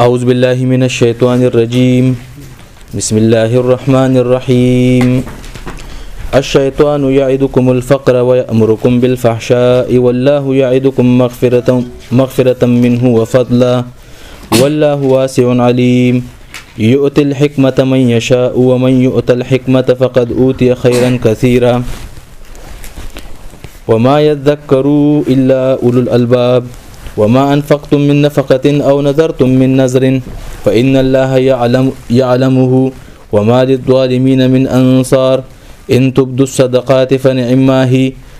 أعوذ بالله من الشيطان الرجيم بسم الله الرحمن الرحيم الشيطان يعدكم الفقر ويأمركم بالفحشاء والله يعدكم مغفرة, مغفرة منه وفضلا والله واسع عليم يؤت الحكمة من يشاء ومن يؤت الحكمة فقد أوتي خيرا كثيرا وما يذكر إلا أولو الألباب وما أنفقتم من نفقة أو نذرتم من نذر فإن الله يعلم يعلمه وما للظالمين من أنصار إن تبدوا الصدقات فنعما هي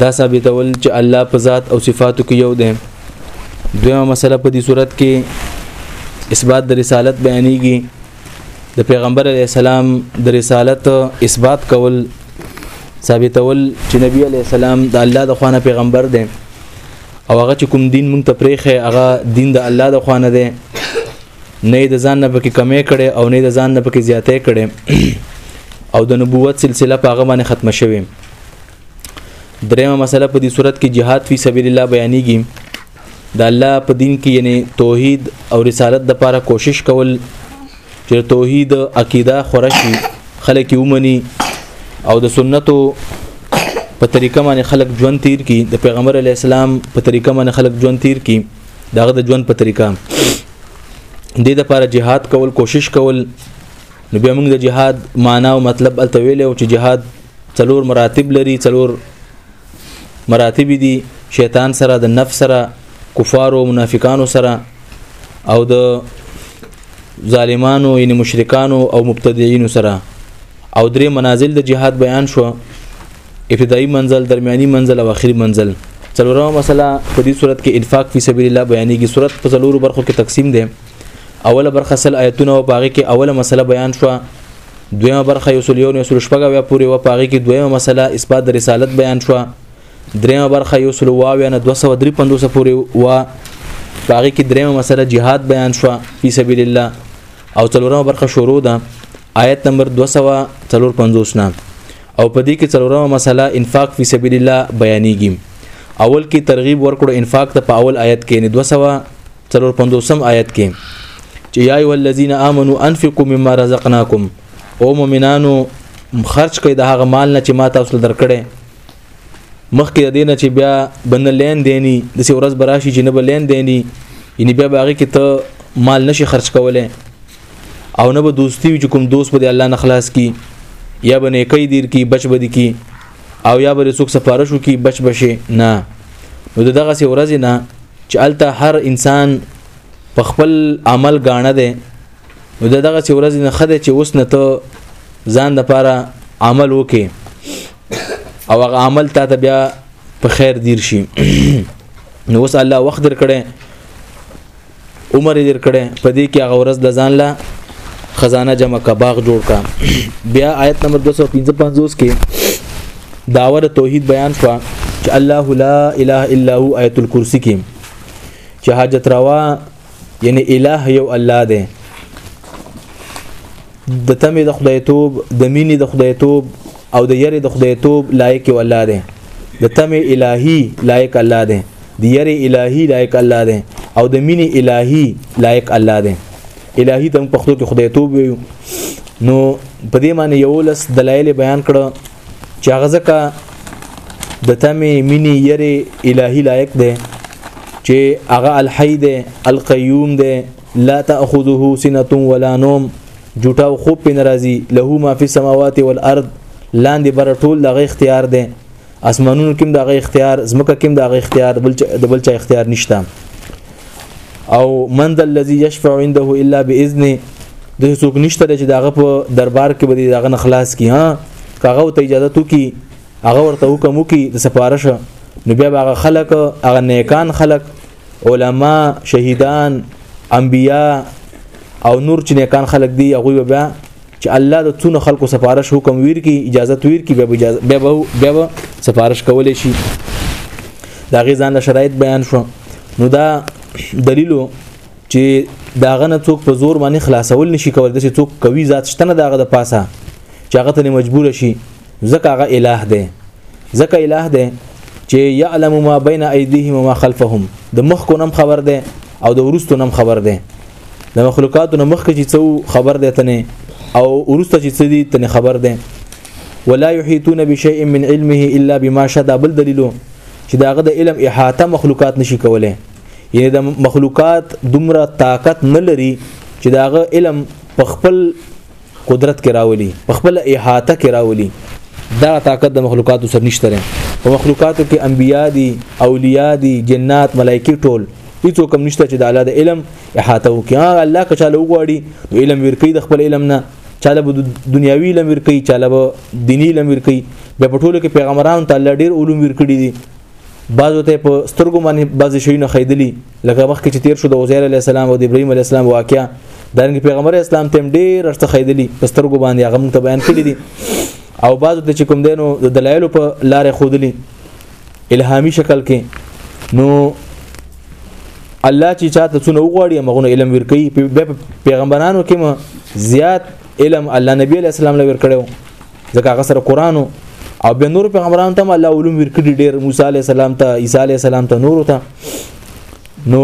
دا ثابتول چې الله په ذات او صفاتو کې یو دی دویمه مسله په دې صورت کې اثبات د رسالت بیانېږي د پیغمبر علی السلام د رسالت اثبات کول ثابتول چې نبی علی السلام د الله د خوانه پیغمبر دی او هغه چې کوم دین مونږ ته پرېخه هغه دین د الله د خوانه دی نه یې د ځان نه پکې کمې کړي او نه یې د ځان نه پکې زیاتې کړي او د نبوت سلسله په هغه باندې ختمه شوې درېمه مسله په دې صورت کې جهاد فی سبیل الله بیانېږي د الله په دین کې یعنی توحید او رسالت د لپاره کوشش کول چې توحید عقیده خورشي خلک یومني او د سنتو په طریقه باندې خلک ژوند تیر کی د پیغمبر علی السلام په طریقه باندې خلک ژوند تیر کی داغه د ژوند په طریقه د دې لپاره جهاد کول کوشش کول نو بیا موږ د جهاد معنا او مطلب الته ویل او چې جهاد څلور مراتب لري څلور مراتب دي شیطان سره د نفس سره کفار او منافقانو سره او د ظالمانو یعنی مشرکانو او مبتدعين سره او درې منازل د جهاد بیان شو ابتدایي منزل درمیاني منزل او اخري منزل څلورمه مسله په دې صورت کې انفاق فی سبیل الله بیانېږي صورت په څلورو برخو کې تقسیم دی اوله برخه سل آیتونه او باغې کې اوله مسله بیان شو دویمه برخه یو سل یو نه سل شپږه بیا پورې و پاغې کې دویمه مسله اثبات د رسالت بیان شو دریمه برخه یو سل واویا نه 253 پورې و پاغې کې دریمه مسله jihad بیان شو فی سبیل الله او څلورمه برخه شروع ده آیت نمبر 253 نه او په دې کې څلورمه مسله انفاق فی سبیل الله بیانېږي اول کې ترغیب ورکړو انفاق ته په اول آیت کې نه 250 آیت کې چې یا ایو الذین آمنو انفقوا مما رزقناکم او مؤمنانو خرج کړئ د هغه مال نه چې ما تاسو درکړې مخکې د دینه چې بیا بنه لین دینی د سی ورځ براشي چې نه بلین دینی یعنی بیا باغې کې ته مال نشي خرج کولای او نه به دوستی وي چې کوم دوست به الله نه خلاص کی یا به نیکی دیر کی بچ بدی کی او یا به څوک سفارش وکي بچ بشي نه نو دغه سي ورځ نه چې الته هر انسان په خپل عمل غاڼه ده نو دغه سي ورځ نه خده چې اوس نه ته ځان د پاره عمل وکي او هغه عمل ته ته بیا په خیر دیر شي نو اوس الله وخت در کړي عمر دې کړه په دې کې هغه ورځ د ځان لا خزانه جمع کا باغ جوړ کا بیا آیت نمبر 255 کې داور توحید بیان شو چې الله لا اله الا هو آیت الکرسی کې چې حاجت روا یعنی اله یو الله دی د تمه د خدای توب د مینې د خدای توب او د یری د خدای توب لایق او الله دی د تمه الهی لایق الله دی د یری الهی لایق الله دی او د مینې الهی لایق الله دی الهی ته پښتو کې خدای توب ویو نو په دې معنی یو لس دلایل بیان کړه چې هغه ځکه د تمه مینې یری الهی لایق دی چې هغه الحی دی القیوم دی لا تاخذه سنه ولا نوم جوټه او خوب په ناراضي له ما فی السماوات والارض لاندې بر ټول لغه اختیار دی اسمانونو کې د هغه اختیار زمکه کې د هغه اختیار بل د بل چا اختیار نشته او من ذا الذي يشفع عنده الا باذنه د څوک نشته چې داغه په دربار کې به داغه نه خلاص کی ها کاغه ته اجازه تو کی هغه ورته حکم وکي د سفارش نو بیا هغه خلک هغه نیکان خلک علما شهیدان انبیا او نور چې نیکان خلک دی هغه بیا چې الله د څونو خلکو سفارش حکم ویر کی اجازه ویر کی به اجازه به به سفارش کول شي دا غي ځان شرایط بیان شو نو دا دلیلو چې داغه نه څوک په زور باندې خلاصول نشي کولای چې څوک کوي ذات شته نه داغه د پاسه چې هغه ته مجبور شي ځکه هغه الٰه دی ځکه الٰه دی چې يعلم ما بين ايديهم وما خلفهم د مخ کو نم خبر دی او د ورستو نم خبر دی د مخلوقاتو نم مخ کې چې څو خبر دی تنه او ورسته چې څه دي تنه خبر دی ولا يحيطون بشيء من علمه الا بما شاء دا بل دلیلو چې داغه د علم احاطه مخلوقات نشي کولای یعنی د مخلوقات دومره طاقت نه لري چې داغه علم په خپل قدرت کې راولي په خپل احاطه کې راولي دا طاقت د مخلوقاتو سره نشته لري په مخلوقاتو کې انبیا دي اولیاء دي جنات ملایکی ټول هیڅ کوم نشته چې د الله د علم احاطه وکړي هغه الله که چاله وغواړي علم ورکی د خپل علم نه چاله به دنیاوی علم ورکی چاله به دینی علم ورکی بیا په ټولو کې پیغمبرانو ته الله ډیر علوم ورکړي دي بعضو ته په سترګو باندې بعضی شي نه خیدلی لکه مخکې چې تیر شو د عزیر علی السلام او د ابراهیم علی السلام واقعیا د پیغمبر اسلام تم ډیر ارته خیدلی په سترګو باندې هغه مونږ ته بیان کړی دي او بعضو ته چې کوم دینو د دلایلو په لارې خودلی الهامي شکل کې نو الله چې چاته څونه وغواړي مغونه علم ورکي پیغمبرانو کې ما زیات علم الله نبی علی السلام لور کړو ځکه هغه سره قران او به نور پیغمبران ته الله علوم ورکړي ډیر موسی عليه السلام ته عيسى عليه السلام ته نور ته نو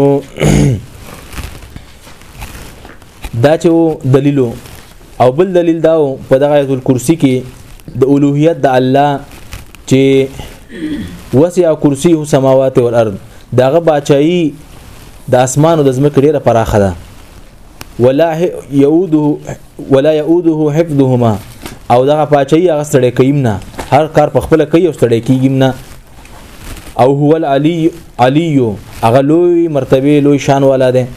دا چې دلیل او بل دلیل دا په دغه آیت الکرسی کې د اولوهیت د الله چې وسع کرسی هو سماوات او الارض دغه بچای د اسمان او د زمکه ډیره پراخه ده ولا يعوده ولا يؤده حفظهما او دغه پاچي هغه ستړي کيم نه هر کار په خپل کوي او ستړي کیږم نه او هو العلی علی هغه لوی مرتبه لوی شان والا ده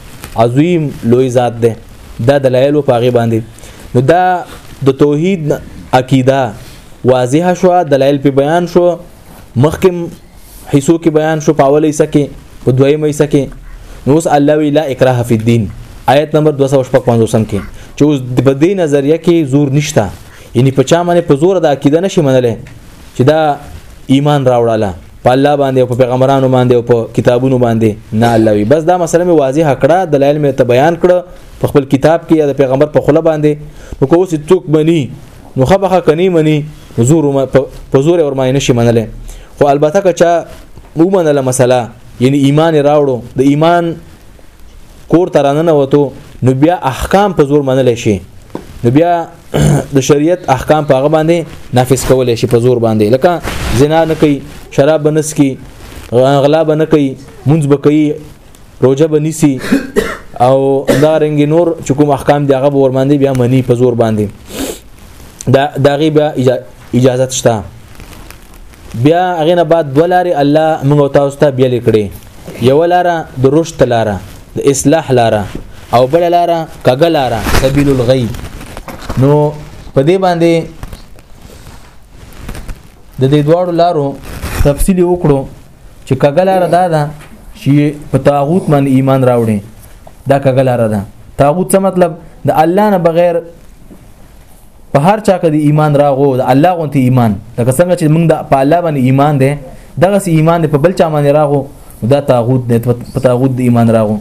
عظیم لوی ذات ده دا دلایل په هغه باندې نو دا د توحید عقیده واضح شو دلایل په بیان شو مخکم حصو کې بیان شو په اوله حصہ کې په دویمه حصہ کې نو اوس الله وی لا اکراه فی الدین آیت نمبر 255 سم کې چې اوس په دې نظریه کې زور نشته یعنی په چا باندې په زور د عقیده نشي منلې چې دا ایمان راوړاله په الله باندې او په پیغمبرانو باندې او په کتابونو باندې نه الله وي بس دا مسله مې واضح کړه دلایل مې ته بیان کړه په خپل کتاب کې یا د پیغمبر په خله باندې نو کوس څوک بني نو خبخه کني مني زور په زور ور باندې نشي منله خو البته که چا ومنله مسله یعنی ایمان راوړو د ایمان کور ترانه وته نو بیا احکام په زور منل شي نو بیا د شریعت احکام په هغه باندې نافذ کول شي په زور باندې لکه زنا نه کوي شراب بنس کوي غلا بنه کوي منځ بکوي روزه به نیسی او دا رنګ نور چې کوم احکام دی هغه به ورماندې بیا منی په زور باندې دا داغي بیا اجازه شته بیا هغه نه بعد دولاري الله موږ تاسو ته بیا لیکړي یو لاره د رشد لاره د اصلاح لاره او بل لاره کګل لاره سبیل الغی نو په دې باندې د دې دواړو لارو تفصیل وکړو چې کګلار دا ده چې په طاغوت باندې ایمان راوړي دا کګلار ده طاغوت څه مطلب د الله نه بغیر په هر چا کې د ایمان راغو د الله غونته ایمان لکه څنګه چې موږ د په الله باندې ایمان ده دغه سي ایمان په بل چا باندې راغو دا طاغوت دی په طاغوت د ایمان راغو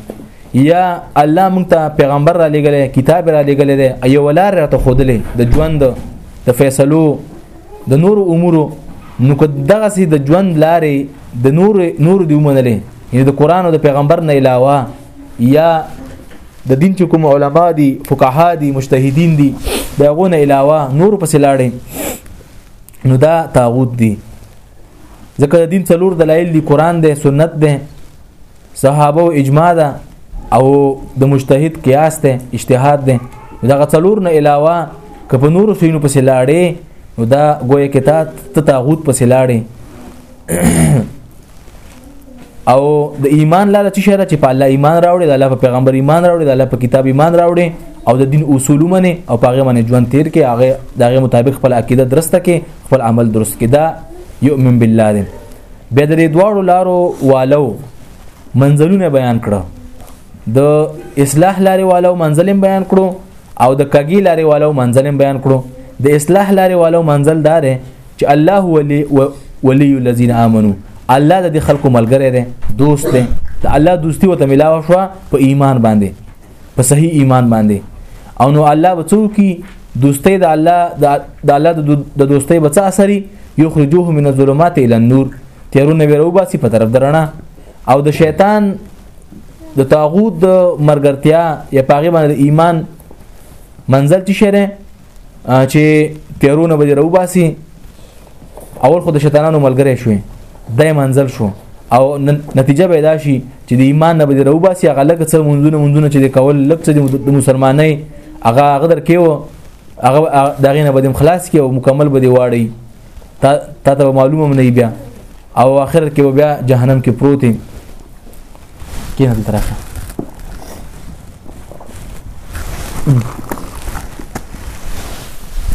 یا الله موږ ته پیغمبر را لګلې کتاب را لګلې دی ایو ولار ته خودلې د ژوند د فیصلو د نور امور نو که دغه سي د ژوند لارې د نور نور دی ومنلې یعنی د قران او د پیغمبر نه علاوه یا د دین چې کوم علما دي فقها دي مجتهدین دي دا غونه علاوه نور پسې لاړې نو دا طاغوت دي ځکه د دین څلور دلایل دي قران دی سنت دی صحابه او اجماع ده او د مجتهد قیاس ده اجتهاد ده دغه څلور نه علاوه که په نورو سینو پسې لاړې نو دا ګویا کې تا ته تاغوت پسې لاړې او د ایمان لاله چې شهره چې په الله ایمان راوړي د الله په پیغمبر ایمان راوړي د الله په کتاب ایمان راوړي او د دین اصول منه او په هغه باندې ژوند تیر کې هغه دغه مطابق خپل عقیده درسته کې خپل عمل درست کې دا یؤمن بالله بیا د دواړو لارو والو منزلونه بیان کړه د اصلاح لارې والو منزلم بیان کړو او د کګی لارې والو منزلم بیان کړو د اصلاح لارې والو منزل دار چې الله ولی ولی الذين امنوا الله د خلکو ملګری دی دوست دی د الله دوستی وته ملاو شو په ایمان باندې په صحیح ایمان باندې او نو الله بچو کی دوستۍ د الله د الله د دوستۍ بچا اثرې یو خرجوه من الظلمات الى النور تیرونه ویرو باسي په طرف درنه او د شیطان د طاغوت د مرګرتیا یا پاغه باندې ایمان منزل چې شره چې تیرونه به راو باسي اول خو د شیطانانو ملګری شوي دای منزل شو او نتیجه به دا شي چې د ایمان نه به راو باسي هغه لکه څه منځونه منځونه چې کول لکه څه د مسلمانۍ هغه غدر کېو هغه دغه نه به خلاص کې او مکمل به دی واړی تا تا ته معلومه نه بیا او اخر کې بیا جهنم کې پروت یې کینه دلته راشه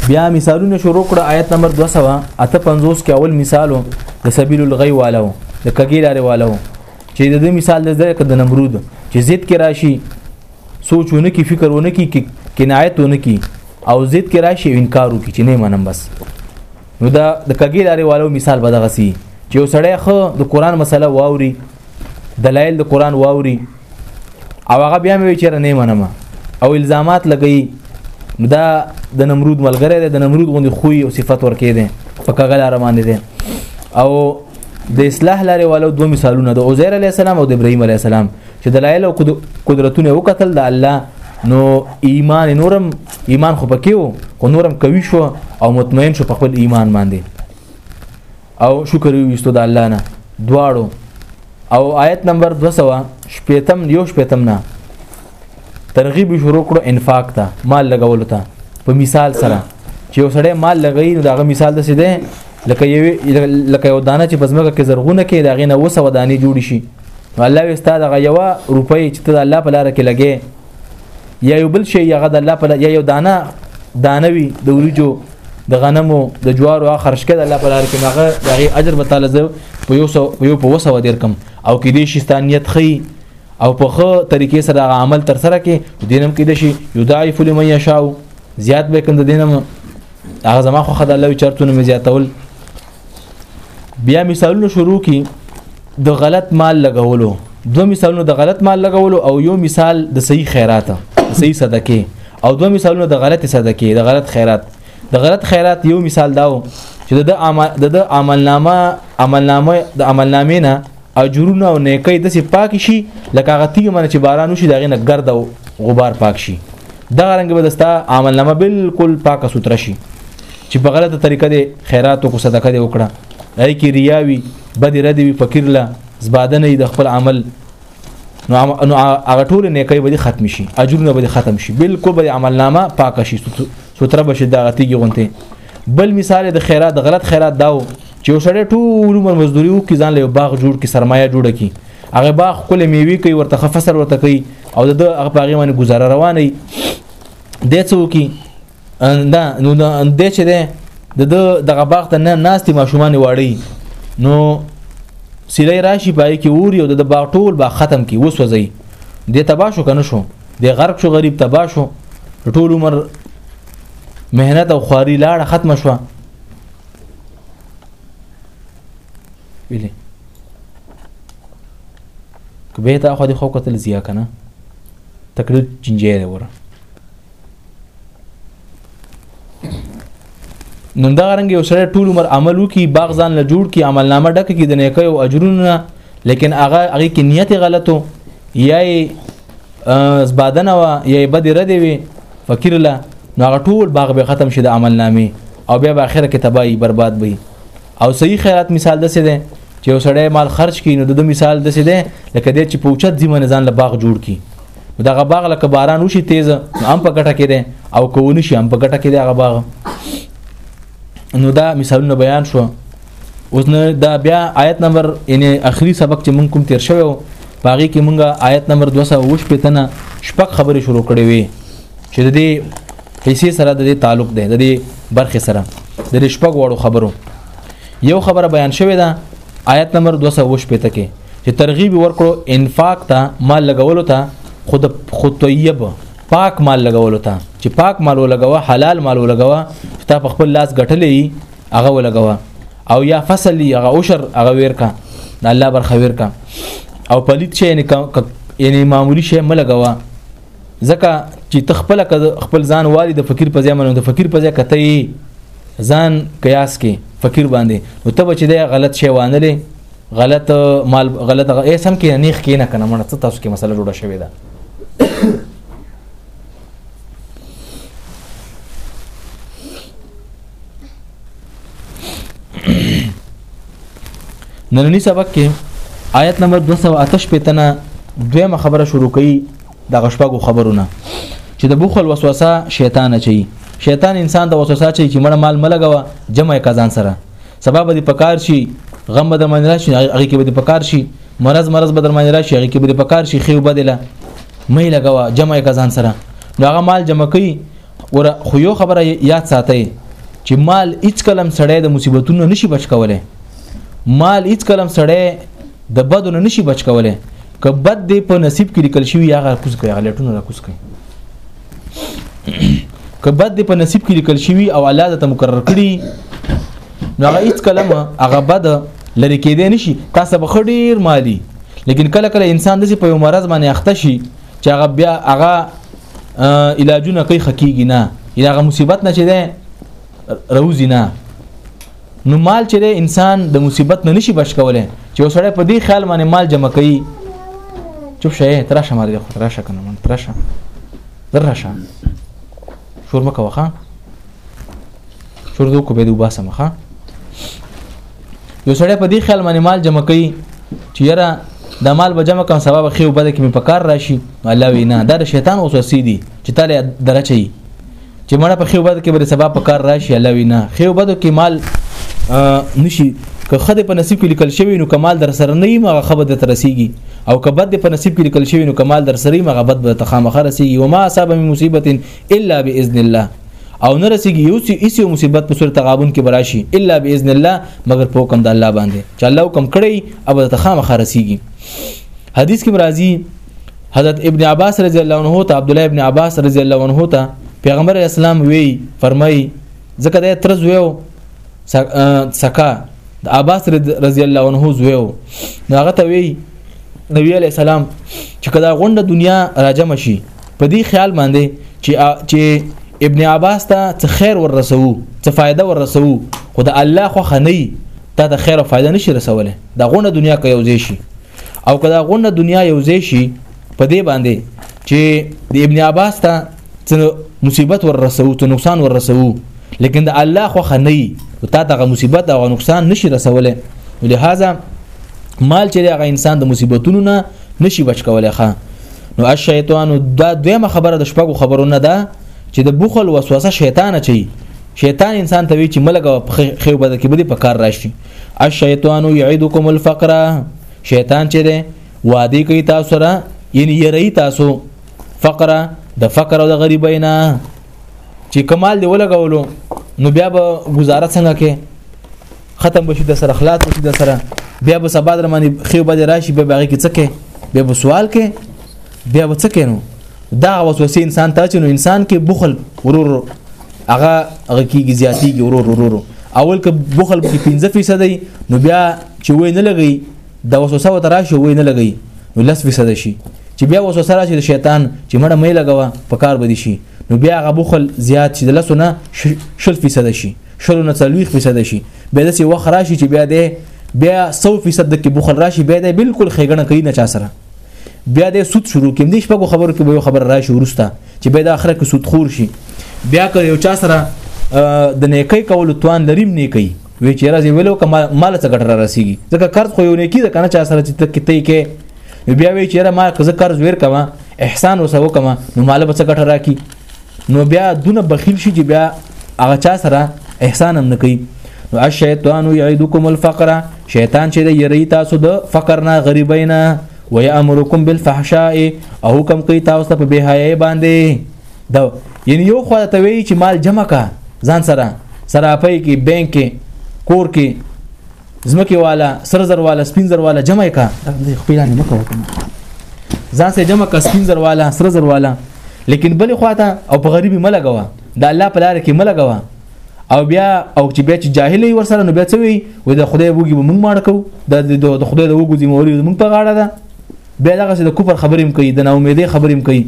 بیا مثالونه شروع کړه آیت نمبر 200 اته 50 کې اول مثالو د سبیل الغی والو د کګی لارې والو چې د دې مثال د ذکر د نمرود چې زید کې راشي سوچ ونه کی فکر ونه کی کنایت ونه کی او زید کې راشي انکار وکړي چې نه منم بس نو دا د کګی لارې والو مثال به دغه سي چې یو سړی خو د قران مسله واوري دلایل د قران واوري او هغه بیا مې چیرې نه منم او الزامات لګي دا د نمرود ملګری دی د نمرود غوندي خوې او صفت ورکې دي په کګل روان دي او د اصلاح لارې والو دوه مثالونه د عزیر علی السلام او د ابراهیم علی السلام چې دلایل او قدرتونه وکتل د الله نو ایمان نورم ایمان خو پکې وو خو نورم قوي شو او مطمئن شو په خپل ایمان باندې او شکر ویستو د الله نه دواړو او آیت نمبر 200 شپیتم یو شپیتم نه ترغیب شروع کړو انفاق ته مال لګول ته په مثال سره چې یو سړی مال لګوي نو داغه مثال د څه دی لکه یو لکه یو دانه چې په ځمکه کې زرغونه کې داغه نه وسو دانه جوړ شي نو الله وي ستاسو دغه یو روپۍ چې ته د الله په لار کې لګې یا یو بل شي هغه د الله په یا یو دانه دانوي د وریجو د غنمو د جوارو خرج کړه الله پر کې هغه دغه اجر به تعالی زه په یو سو په یو په وسو ودر کم او کې دې شي ستانیت خي او په خو طریقې سره عمل تر سره کې دینم کې دې شي یضاعف لمن یشاء زیات به کند دینم هغه زما خو خدای الله چرتونه مې زیاتول بیا مثالونه شروع کی د غلط مال لګولو دو مثالونه د غلط مال لګولو او یو مثال د صحیح خیرات صحیح صدقه او دو مثالونه د غلط صدقه د غلط خیرات د غلط خیرات یو مثال داو چې د د عملنامه عملنامه د عملنامې نه اجرونه او نیکي دسې پاک شي لکه هغه تیږه باندې چې باران وشي دغه نه ګرد او غبار پاک شي دغه رنګ به دستا عمل نامه بالکل پاکه سوتره شي چې په غلطه طریقه دی خیرات او صدقه دی وکړه دای کې ریاوي بدی ردی وي فقیر لا زباده نه د خپل عمل نو نو هغه ټول نیکي به ختم شي اجرونه به ختم شي بالکل به عمل نامه پاک شي سوتره بشي دغه تیږي غونته بل مثال د خیرات غلط خیرات داو چې یو سړی ټول عمر مزدوري وکړي ځان له یو باغ جوړ کړي سرمایه جوړه کړي هغه باغ خپل میوي کوي ورته خفصر ورته کوي او د هغه په هغه باندې گزاره روانه وي د څوکي دا نو د چې ده د دغه باغ ته نه ناستي ماشومان واړي نو سیلې راشي پای کې ووري او د باغ ټول باغ ختم کی وسوځي د تبا شو کنه شو د غرق شو غریب تبا شو ټول عمر مهنت او خواري لاړه ختم شوه ویلې که به تا خو دې خو کتل زیا کنه تکلیف چنجې دی وره نن دا رنګ یو سره ټول عمر عمل وکي باغ ځان له جوړ کی عمل نامه ډک کی د نیکي او اجرونه لیکن هغه هغه کې نیت غلطو یا زبادنه وا یې بد ردی وي فقیر لا نو هغه ټول باغ به ختم شي د عمل نامې او بیا به اخره کې تباہي برباد وي او صحیح خیرات مثال دسه ده چې وسړی مال خرج کین نو د مثال دسه ده لکه د چې پوچت ذمہ نزان له باغ جوړ کی دغه باغ لکه باران وشي تیز هم په ګټه کې ده او کوونی شي هم په ګټه کې ده هغه باغ نو دا مثالونه بیان شو اوس نه دا بیا آیت نمبر یعنی اخري سبق چې مونږ کوم تیر شوو باغی کې مونږه آیت نمبر 208 په تنه شپږ خبرې شروع کړې وي چې د دې حصے سره د دې تعلق دی د دې برخه سره د دې شپږ وړو خبرو یو خبره بیان شوې ده آیت نمبر 208 په تکه چې ترغیب ورکړو انفاق ته مال لګولو ته خود خطیب پاک مال لګولو ته چې پاک مال ولګوه حلال مال ولګوه تا په خپل لاس ګټلې هغه ولګوه او یا فصل هغه اوشر هغه ور کا الله بر خبر کا او پلیت شي یعنی یعنی معمولی شي ملګوه ځکه چې تخپل خپل ځان والي د فقیر په ځای منو د فقیر په ځای کته ځان قیاس کې فقیر باندې نو ته چې دا غلط شی وانه لې غلط مال غلط غ... سم کې نه ښکې نه کنه مړه تاسو کې مسله جوړه شوې ده نننی سبق کې آیت نمبر 208 پتنه دویمه خبره شروع کړي د غشپاګو خبرونه چې د بوخل وسوسه شیطان چي شیطان انسان د وسوسه چي چې مړ مال ملګوا جمع کزان سره سبب دې پکار شي غم به در باندې راشي هغه کې به دې پکار شي مرز مرز به در باندې راشي هغه کې به دې پکار شي خيو بدله مې لګوا جمع کزان سره نو هغه مال جمع کوي ور خو یو خبره یاد ساتي چې مال هیڅ کلم سړی د مصیبتونو نشي بچ کوله مال هیڅ کلم سړی د بدو نه نشي بچ کوله که بد دی په نصیب کې لیکل شوی هغه کوس کوي هغه لټونه کوس کوي که بد په نصیب کې لیکل شوی او الله د ته مقرر کړی نو هغه هیڅ کلمه هغه بد لری کېدې نشي تاسو به خډیر مالی لیکن کله کله انسان د په یو مرض باندې اخته شي چې هغه بیا هغه علاجونه کوي خکېږي نه یا هغه مصیبت نه چې ده روزي نه نو مال چې دی انسان د مصیبت نه نشي بچ کولی چې وسړی په دې خیال باندې مال جمع کوي چوپ شې تر شه مال خو تر شه کنه من تر شه تر شه شور مکه وخه شور دوه کو به دوه باسه مخه یو سړی په دې خیال باندې مال جمع کوي چې یاره د مال به جمع کوم سبب خو بده کې په کار راشي الله وینا دا د شیطان وسوسې دي چې تاله درچي چې مړه په خیو بد کې به سبا په کار راشي الله وینا خیو بدو کې مال نشي که خدای په نصیب کې لیکل شوی نو کمال در سره نه یم هغه خبر د ترسیږي او که بد په نصیب کې لیکل شوی نو کمال در سره یم هغه بد به تخامخه رسیږي و ما اصاب من مصیبت الا باذن الله او نه رسیږي یو څه ایسه مصیبت په صورت غابون کې براشي الا باذن الله مگر په حکم د الله باندې چې الله حکم کړی او د تخامخه رسیږي حدیث کې مرাজি حضرت ابن عباس رضی الله عنه ته عبد الله ابن عباس رضی الله عنه ته پیغمبر اسلام وی فرمای ځکه د تر زویو سکا د عباس رضی الله عنه زویو هغه ته وی نبی علی السلام چې کله غونډه دنیا راجم شي په دې خیال باندې چې چې ابن عباس ته څه خیر ورسو څه فائدہ ورسو خو د الله خو خنۍ ته د خیر او فائدہ نشي رسوله دا غونډه دنیا کې یو ځای شي او کدا غونه دنیا یو ځای شي په دې باندې چې د ابن عباس ته مصیبت ور رسو ته نقصان ور رسو لیکن د الله خو خنۍ او تا ته مصیبت او نقصان نشي رسوله ولهذا مال چې هغه انسان د مصیبتونو نه نشي بچ کولای ښا نو الشیطان دا دویمه خبره د شپږو خبرو نه ده چې د بخل وسوسه شیطان چي شیطان انسان ته وی چې ملګه خو بده کې بده په کار راشي الشیطان یعدکم الفقر شیطان چې ده وادي کوي تاسو را یعنی یری تاسو فقر د فقر او د غریبینا چې کمال دی ولګولو نو بیا به گزاره څنګه کې ختم بشي د سره اخلاص بشي د سره بیا به سبا در باندې خيو به راشي به باغې کې څه کې بیا به سوال کې بیا به څه کینو دا وسوسه انسان ته چې نو انسان کې بخل ورور هغه هغه کیږي زیاتیږي ورور ورور اول که بخل کې 15% دی نو بیا چې وې نه لګي دا وسوسه وته راشي وې نه لګي نو لس فیصد شي چې بیا وسوسه راشي د شیطان چې مړه مې لګوا په کار بدی شي نو بیا هغه بخل زیات شي د لسونه شل فیصد شي شلو نه څلويخ فیصد شي بیا داسې وخت راشي چې بیا د بیا 100 فیصد کې بخل راشي بیا د بالکل خېګنه کوي نه چا سره بیا د سود شروع کیم دي شپږو خبرو کې به یو خبر راشي ورسته چې به د اخره کې سود خور شي بیا که یو چا سره د نیکی کولو توان لریم نیکی وی چې راځي ویلو کما مال څه ګټر راسیږي ځکه قرض خو یو نیکی ده کنه چا سره چې ته کته کې بیا وی چې را ما قرض قرض ور کما احسان وسو کما نو مال به څه ګټر راکی نو بیا دونه بخیل شي چې بیا هغه چا سره احسان هم نه کوي نو الشیطان یعدکم الفقر شیطان چې د یری تاسو د فقر نه غریبۍ نه ويامرکم بالفحشاء او حکم کوي تاسو ته په بهای باندې دا یعنی یو خو ته وی چې مال جمع کا ځان سره سرافه کې بانک کې کور کې زمکه والا سر زر والا سپین زر والا جمع کا خپل نه مکو ځان سه جمع کا سپین زر والا سر زر والا لیکن بل خواته او په غریبي ملګوا د الله په لار کې ملګوا او بیا او چې بیا چې جاهل وي ورسره نو بیا څه وي وي د خدای وګي مونږ ماړ کو د خدای د وګي موري مونږ په غاړه ده بیا دغه د کفر خبرې هم کوي د نا امیدې خبرې هم کوي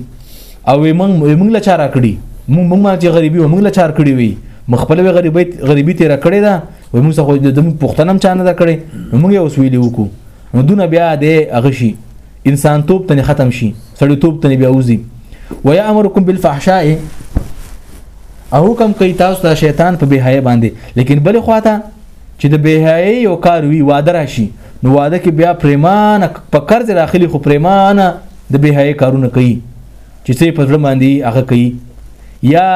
او مونږ مونږ لا چاره کړی مونږ مونږ چې غریبي مونږ لا چار کړی وي مخبل غریبي غریبي تیر کړی ده وای موږ خو د موږ پښتنه هم چانه دا کړي موږ اوس ویلی وکړو نو دونه بیا د هغه شي انسان توپ تنه ختم شي سړی توپ تنه بیا وزي ويامركم بالفحشاء او حکم کوي تاسو ته شیطان په بهای باندې لیکن بل خواته چې د بهای یو کار وی واده راشي نو واده کې بیا پریمانه په قرض راخلی خو پریمانه د بهای کارونه کوي چې څه په ځل باندې هغه کوي یا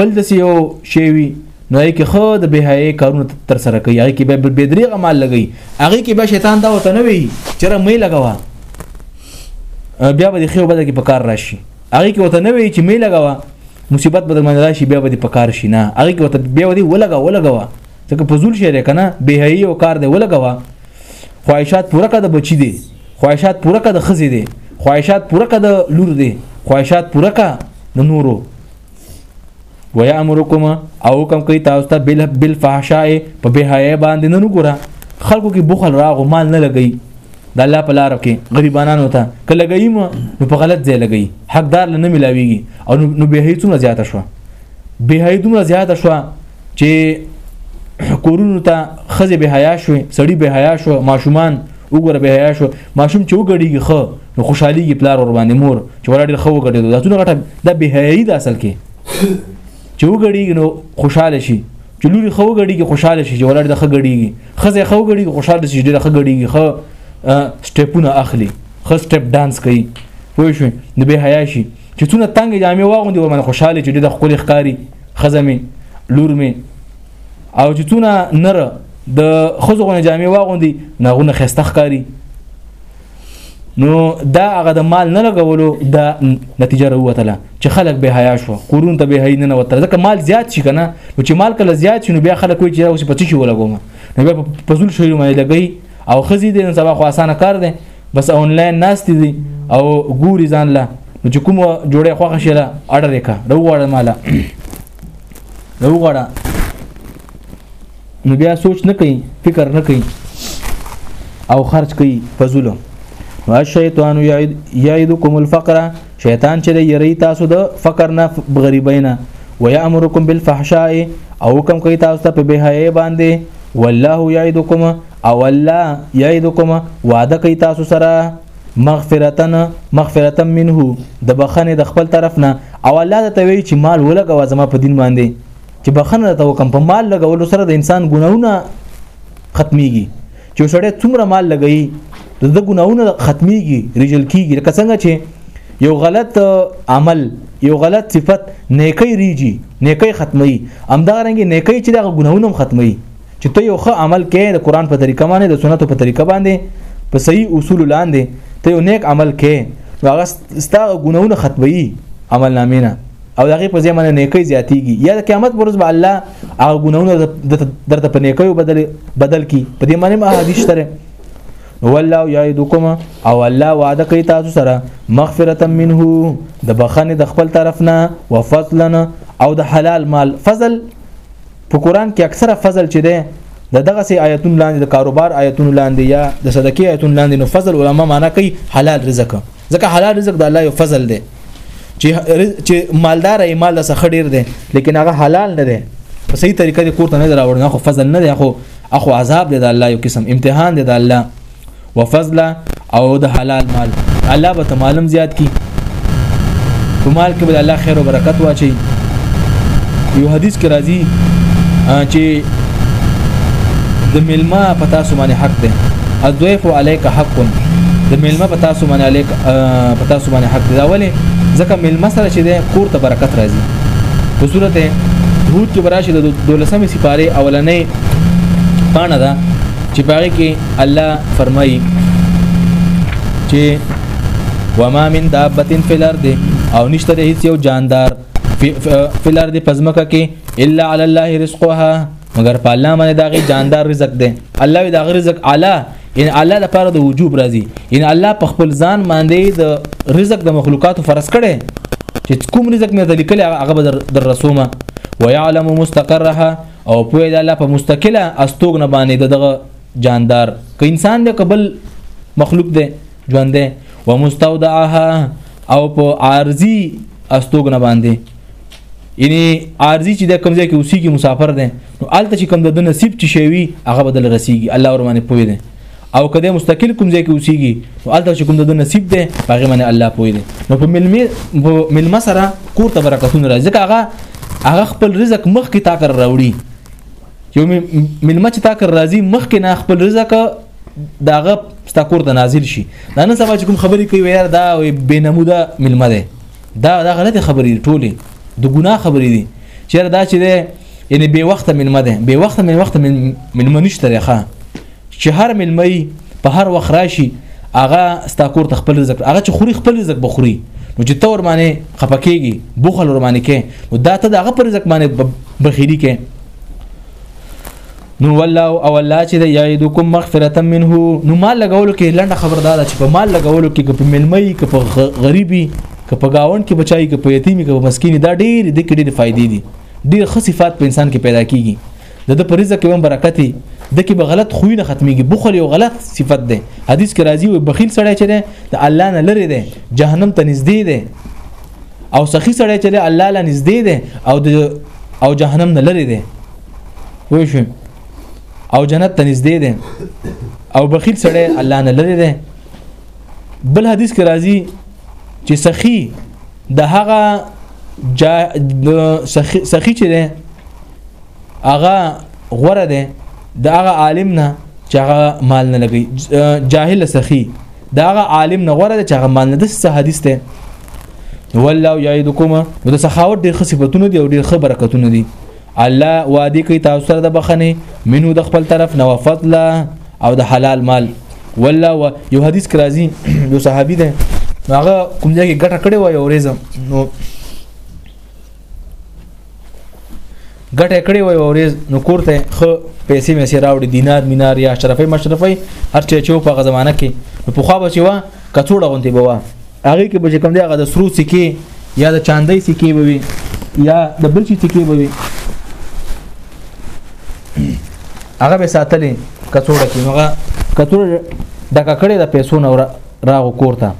بل د یو شی وي نو هغه کې خو د بهای کارونه تر سره کوي هغه کې به بدریغه مال لګي هغه کې به شیطان دا وته نه وي چې را مې لګوا بیا به خو بده کې په کار راشي هغه کې وته نه وي چې مې لګوا مصیبت بدل من راشي بیا به په کار شي نه هغه کې وته بیا ودی ولګا ولګوا ځکه فضول شی دی کنه به هي او کار دی ولګوا خواهشات پوره کړه د بچی دی خواهشات پوره کړه د خزې دی خواهشات پوره کړه د لور دی خواهشات پوره کړه د نورو ويامركم او کوم کوي تاسو ته بل بل فحشاء په به حیا باندې نه وګوره خلکو کې بخل راغو مال نه لګي د الله په لار کې غریبانو ته کله لګي نو په غلط ځای لګي حقدار نه ملاويږي او نو به هي څومره زیاته شو به هي دومره زیاته شو چې کورونو ته خزه به حیا شوي سړی به حیا شو ماشومان وګوره به حیا شو ماشوم چې وګړيږي خو نو خوشحاليږي پلار ور باندې مور چې وړ ډېر خو وګړي دا څونه غټه د به حیاي د اصل کې چې وګړيږي نو خوشاله شي چې لوري خو وګړيږي خوشاله شي چې وړ ډېر خو وګړيږي خزه خو وګړيږي خوشاله شي ډېر خو وګړيږي خو سټپونه اخلي خو سټپ ډانس کوي پوه شو نو به حیا شي چې څونه تنګ جامې واغوندي ورمن خوشاله چې د خپل ښکاری خزمه لور می او چې څونه نر د خزغونه جامې واغوندي ناغونه خسته ښکاری نو دا هغه د مال نه لګولو دا نتیجه راوتله چې خلک به حیا شو قرون ته به حیا نه وتل ځکه مال زیات شي کنه نو چې مال کله زیات شي نو بیا خلک وایي چې اوس په څه شي ولګوم نو بیا په زول شوی مې لګي او خزي دې نن سبا خو اسانه کار دی بس آنلاین ناست دي او ګوري ځان لا نو چې کوم جوړه خوښه شي لا اړه ریکا روغړه مالا روغړه نو بیا سوچ نه کوي فکر نه کوي او خرج کوي فزول الشیطان یعیدکم الفقر شیطان چې یری تاسو د فقر نه غریبینا ويامرکم بالفحشاء او حکم کوي تاسو ته په بهای باندې والله یعدکم او الله یعدکم وعده کوي تاسو سره مغفرتن مغفرتن منه د بخنه د خپل طرف نه او الله د توی چې مال ولګوا زما په دین باندې چې بخنه ته وکم په مال لګولو سره د انسان ګناونه ختميږي چې سړی څومره مال لګوي د د ګناونه ختميږي رجل کیږي لکه څنګه چې یو غلط عمل یو غلط صفت نیکی ریږي نیکی ختمي همدارنګه نیکی چې د ګناونه ختمي چې ته یو ښه عمل کې د قران په طریقه باندې د سنتو په طریقه باندې په صحیح اصول لاندې ته یو نیک عمل کې هغه ستاره ګناونه ختمي عمل نامینه او دغه په ځای باندې نیکی زیاتیږي یا د قیامت پر ورځ به الله هغه ګناونه درته په نیکیو بدل بدل کی په دې معنی ما حدیث تره والله یعدکم او الله وعده کوي تاسو سره مغفرتا منه د بخنه د خپل طرف نه وفضلنا او د حلال مال فضل په قران کې اکثره فضل چي ده د دغه سي آیتون لاندې د کاروبار آیتون لاندې یا د صدقې آیتون لاندې نو فضل علما معنا کوي حلال رزق ځکه حلال رزق د الله یو فضل دی چې چې مالدار یې مال د سخه ډیر دی لیکن هغه حلال نه دی په صحیح طریقه دې کوړه نه دراوړ نه خو فضل نه دی خو اخو عذاب دی د الله یو قسم امتحان دی د الله وفضل او د حلال مال الله به معلوم زیات کی په مال کې به الله خیر او برکت واچي یو حدیث کې راځي چې د ملما پتا سو باندې حق دی الضيف عليك حق د ملما په تاسو باندې عليك په تاسو باندې حق دی دا ولې ځکه ملما سره چې ده کور ته برکت راځي په صورت هود کې براشي د 12 سپاره اولنې پانه ده چې پاره کې الله فرمایي چې وما من دابه فی الارض او نشته هیڅ یو جاندار فی الارض پزمکه کې الا علی الله رزقها مګر په الله باندې دا غي جاندار رزق دی الله دا غي رزق اعلی ان الله د پاره د وجوب راځي ان الله په خپل ځان باندې د رزق د مخلوقاتو فرض کړي چې کوم رزق مې ته لیکل هغه به در رسومه ويعلم مستقرها او په دې الله په مستقله استوګنه باندې دغه جاندار ک انسان د قبل مخلوق دی ژوند دی ومستودعها او په عارضي استوګنه باندې یعنی ارزي چې د کمزې کې اوسېږي مسافر دي نو الته چې کم د نصیب چې شوی هغه بدل رسیږي الله ور باندې پوي دي او کده مستقل کوم ځای کې اوسېږي نو الته چې کوم د نصیب دي هغه باندې الله پوي دي نو په ملمه په ملمه سره کور ته برکتونه راځي ځکه هغه هغه خپل رزق مخ کې تا کر راوړي یو ملمه چې تا کر راځي مخ کې نه خپل رزق داغه ستا کور ته نازل شي دا نن سبا چې کوم خبرې کوي یار دا بې نموده ملمه ده دا دا غلطه خبرې دي ټولې د ګناه خبرې دي چیرې دا چې ده یعنی به وخت من مده به وخت من وخت من من منشته ښه چې هر ملمي په هر وخت راشي هغه ستا کور ته خپل رزق هغه چې خوري خپل رزق بخوري نو چې تور باندې خپکیږي بوخل ور باندې کې نو دا ته دغه پر رزق باندې بخیلی کې نو والله او الله چې د یعیدکم مغفرتا منه نو مال لګولو کې لنډه خبردار چې په مال لګولو کې که په ملمۍ که په غریبي که په گاون کې بچای که په یتیمی که په مسکینی دا ډېر د کې ډېر فائدې دي ډېر ښه صفات په انسان کې پیدا کیږي د د پریزه کې هم برکت دی د کې به غلط خوې نه ختميږي بخل یو غلط صفت ده حدیث کې راځي وي بخیل سړی چې ده د الله نه لری ده جهنم ته نږدې ده او سخی سړی چې الله له نږدې ده او د او جهنم نه لری ده وای شو او جنت ته نږدې ده او بخیل سړی الله نه لري ده بل حدیث کې راځي چې سخی د هغه جا د سخی سخی چې ده هغه غوره ده د هغه عالم نه چې هغه مال نه لګي جاهل سخی د هغه عالم نه غوره ده چې هغه مال نه د حدیث ده والله یعیدکما نو د سخاوت ډېر خصيبتونه دي او ډېر خبرکتونه دي الله وادي کوي تاسو سره د بخنه منو د خپل طرف نو فضل او د حلال مال ولا و یو حدیث کرازي یو صحابي ده هغه کوم ځای کې ګټه کړې و یو ورځ نو ګټه کړې و یو ورځ نو کوړته خو پیسې مې سي راوړي دینار مینار یا شرفي مشرفي هر چې چو په غزمانه کې په خو به چې و کڅوړه غونډي بوا هغه کې به کوم دی هغه د سرو سکه یا د چاندۍ سکه به وي یا د بل شي سکه به وي هغه به ساتلې کڅوړه کې هغه کڅوړه د ککړې د پیسو نه راغو کوړه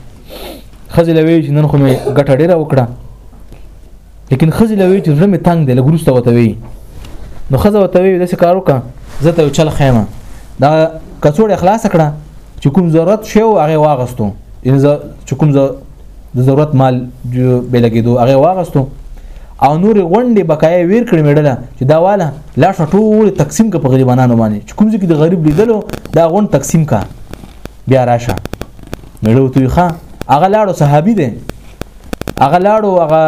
خځلې وی چې نن خو مې ګټه ډیره وکړه لیکن خزي لوي چې زړه مې تنگ دی لګروسته وته وي نو خزه وته وي داسې کار وکړه زه ته چل خیمه دا کڅوړه خلاص کړه چې کوم ضرورت شو هغه واغستو ان چې کوم د ضرورت مال به لګیدو هغه واغستو او نور غونډې بقایا ویر کړې مړله چې دا والا لا ټول تقسیم کا په غریبانو باندې چې کوم ځکه د غریب لیدلو دا غون تقسیم کا بیا راشه مړو توخه هغه لاړو صحابي دی هغه لاړو هغه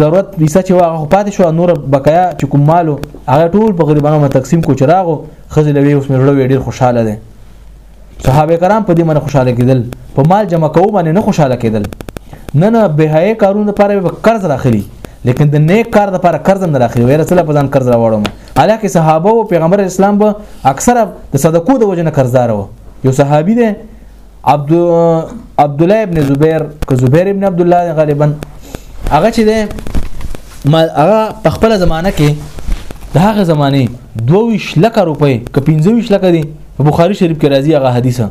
ضرورت پیسه چې هغه پاتې شو نور بقایا چې کوم مالو هغه ټول په غریبانو باندې تقسیم کو چراغو خزل وی اوس مې ډېر ډېر خوشاله دي صحابه کرام په دې باندې خوشاله کېدل په مال جمع کوو باندې نه خوشاله کېدل نه نه به هي کارونه لپاره به قرض راخلي لیکن د نیک کار لپاره قرض نه راخلي ویره سره په ځان قرض راوړم حالکه صحابه او پیغمبر اسلام به اکثره د صدقو د وجنه قرضدار وو یو صحابي دی عبد عبد الله ابن زبیر که زبیر ابن عبد الله غالبا هغه چې ده ما هغه په خپل زمانہ کې د هغه زمانه 22 لک روپۍ که 25 لک دي په بخاری شریف کې راځي هغه حدیثه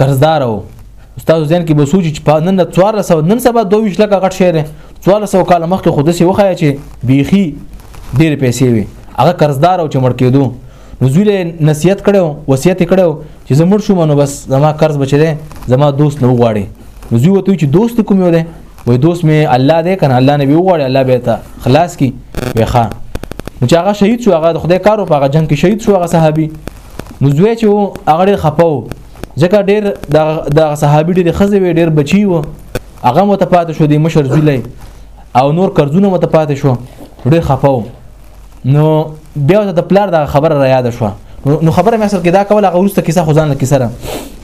قرضدار وو استاد زین کې به سوچ چې په نن 1400 نن سبا 22 لک غټ شهر 1400 کال مخکې خود سي وخایا چې بیخي ډېر پیسې وي هغه قرضدار او چې مړ کېدو نو زویله نصیحت کړو وصیت کړو چې زموږ شوم نو بس زما قرض بچی دی زما دوست نو غواړي نو زوی وته چې دوست کوم یو دی وای دوست می الله دی کنه الله نه ویوغړ الله به ته خلاص کی وی خان نو چې هغه شهید شو هغه خدای کارو په هغه جنگ کې شهید شو هغه صحابي نو زوی چې هغه ډیر خپاو ځکه ډیر د صحابي ډیر خزه وی ډیر بچی و هغه متپات شو د مشر زوی او نور قرضونه متپات شو ډیر خپاو نو بیا د پلار دا خبره را یاد شو نو خبره مې اصل کې دا کوله هغه ورسته کیسه خدان لکه سره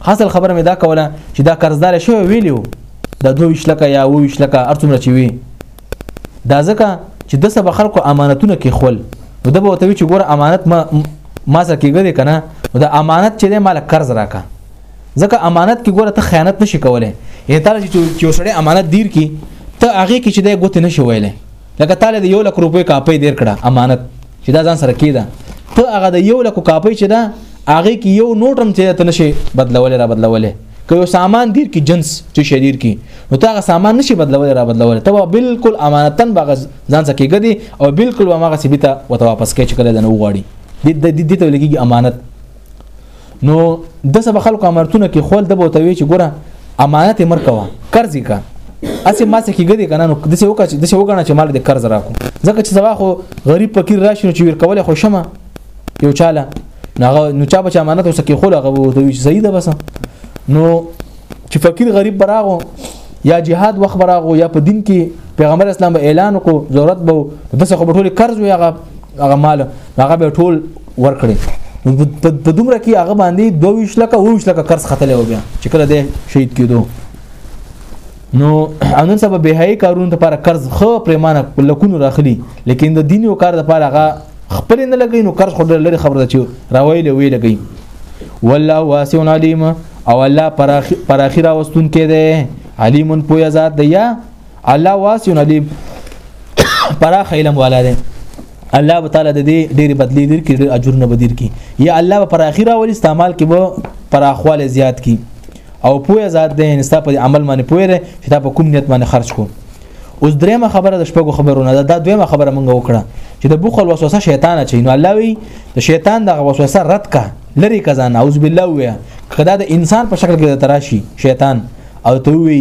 حاصل خبره مې دا کوله چې دا قرضدار شو ویلیو دا دوه وشلکه یا و وشلکه ارتمره چې وی دا ځکه چې د سبا خلکو امانتونه کې خول نو دا به وتوی چې ګوره امانت ما ما سره کېږي کنه دا امانت چې د مال قرض راکا ځکه امانت کې ګوره ته خیانت نشي کولای یعنی تر چې یو سړی امانت دیر کی ته هغه کې چې د ګوت نشي ویلې لکه تاله د یو لک روپۍ کاپۍ دیر کړه امانت چې دا ځان سره کیده ته هغه د یو لک کاپۍ چې دا هغه کې یو نوټ هم چې ته نشي بدلول را بدلول که یو سامان دیر کې جنس چې شریر کې نو ته هغه سامان نشي بدلول را بدلول ته بالکل امانتن باغ ځان سره کېږي او بالکل ومغه سبيته وته واپس کې چې کله د نو غواړي د دې ته لګي امانت نو د سبا خلکو امرتونه کې خول د بوته وی چې ګوره امانت مر کوه قرض کا اسې ما څه کېږي کنه نو د څه وکړه چې د څه وګڼه چې مال د قرض راکو ځکه چې سبا خو غریب فقیر راشي نو چې ور کوله خو شمه یو چاله نو نو چا بچ امانت اوس کې خو لغه وو دوی صحیح ده بس نو چې فقیر غریب براغو یا جهاد وخت براغو یا په دین کې پیغمبر اسلام به اعلان کو ضرورت به د څه خو ټول قرض وي هغه هغه مال هغه به ټول ورکړي په دومره کې هغه باندې 22 لکه 22 لکه قرض ختلې و بیا چې کله دې شهید کېدو نو انن سبب بهای کارون لپاره قرض خو پریمانه لکونو راخلی لیکن د دین او کار لپاره هغه خپل نه لګی نو قرض خو لري خبره چې راویلې وی لګی والله واسع علیم او الله پراخی راوستون کې دی علیمون پویا ذات دی یا الله واسع علیم پراخ علم والا دی الله تعالی د دې ډېری بدلی دیر کې ډېر اجرونه بدیر کی یا الله پر اخیره ول استعمال کې به پراخواله زیات کی او پوهه ذات دی ان ستا په عمل باندې پوهه لري چې تا په کوم نیت باندې خرج کو اوس دریمه خبره د شپږو خبرونه ده دا دویمه خبره مونږ وکړه چې د بخل وسوسه شیطان اچي نو الله وی د شیطان د وسوسه رد کا لری کزان اعوذ بالله وی کدا د انسان په شکل کې تراشی شیطان او ته وی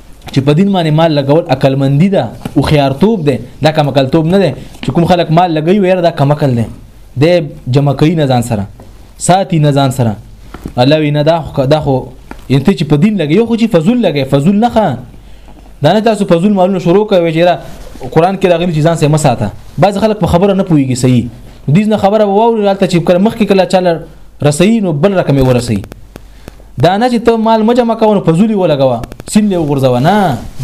چې په دین باندې مال لګول عقلمندي ده او خيارتوب ده دا کوم عقلتوب نه ده چې کوم خلک مال لګوي وير دا کوم عقل ده د جمع کوي نه ځان سره ساتي نه ځان سره الله وینا دا خو دا خو انت چې په دین لګي خو چې فزول لګي فزول نه خان دا نه تاسو فزول مالونه شروع کوي چې قرآن کې راغلي چې ځان سه مساته بعض خلک په خبره نه پويږي صحیح دې نه خبره ووري راته چې کله مخکې کله چاله رسي نو بل رقم ورسي دا نه چې ته مال مجمع کوو په زولي ولګوا سین له غرزو نه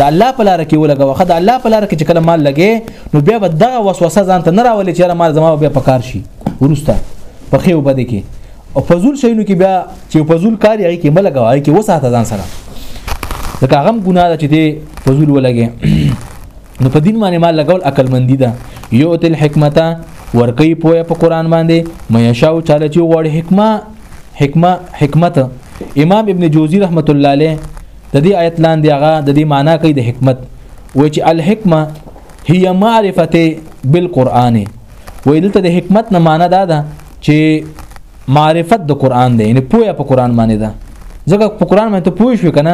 دا الله په لار کې ولګوا خدای الله په لار کې چې کله مال لګې نو بیا به دغه وسوسه ځان ته نه راولې چې مال زما بیا پکار شي ورسته په خې وبد کې او فزول شینو کې بیا چې فزول کار یې کې ملګوا یې کې وساته ځان سره ځکه هغه ګناه ده چې دې فزول ولګې نو په دین باندې مال لګول عقل مندي ده یو تل حکمت ورکی پوهه په قران باندې مې شاو چاله چې وړ حکمت حکمه حکمت امام ابن جوزی رحمت الله علیه د دې آیت لاندې هغه د دې معنی کوي د حکمت وای چې الحکمه هي معرفته بالقران وای دلته د حکمت نه معنی دا ده چې معرفت د قران دی یعنی پوهه په قران باندې ده ځکه په قران باندې ته پوه شو کنه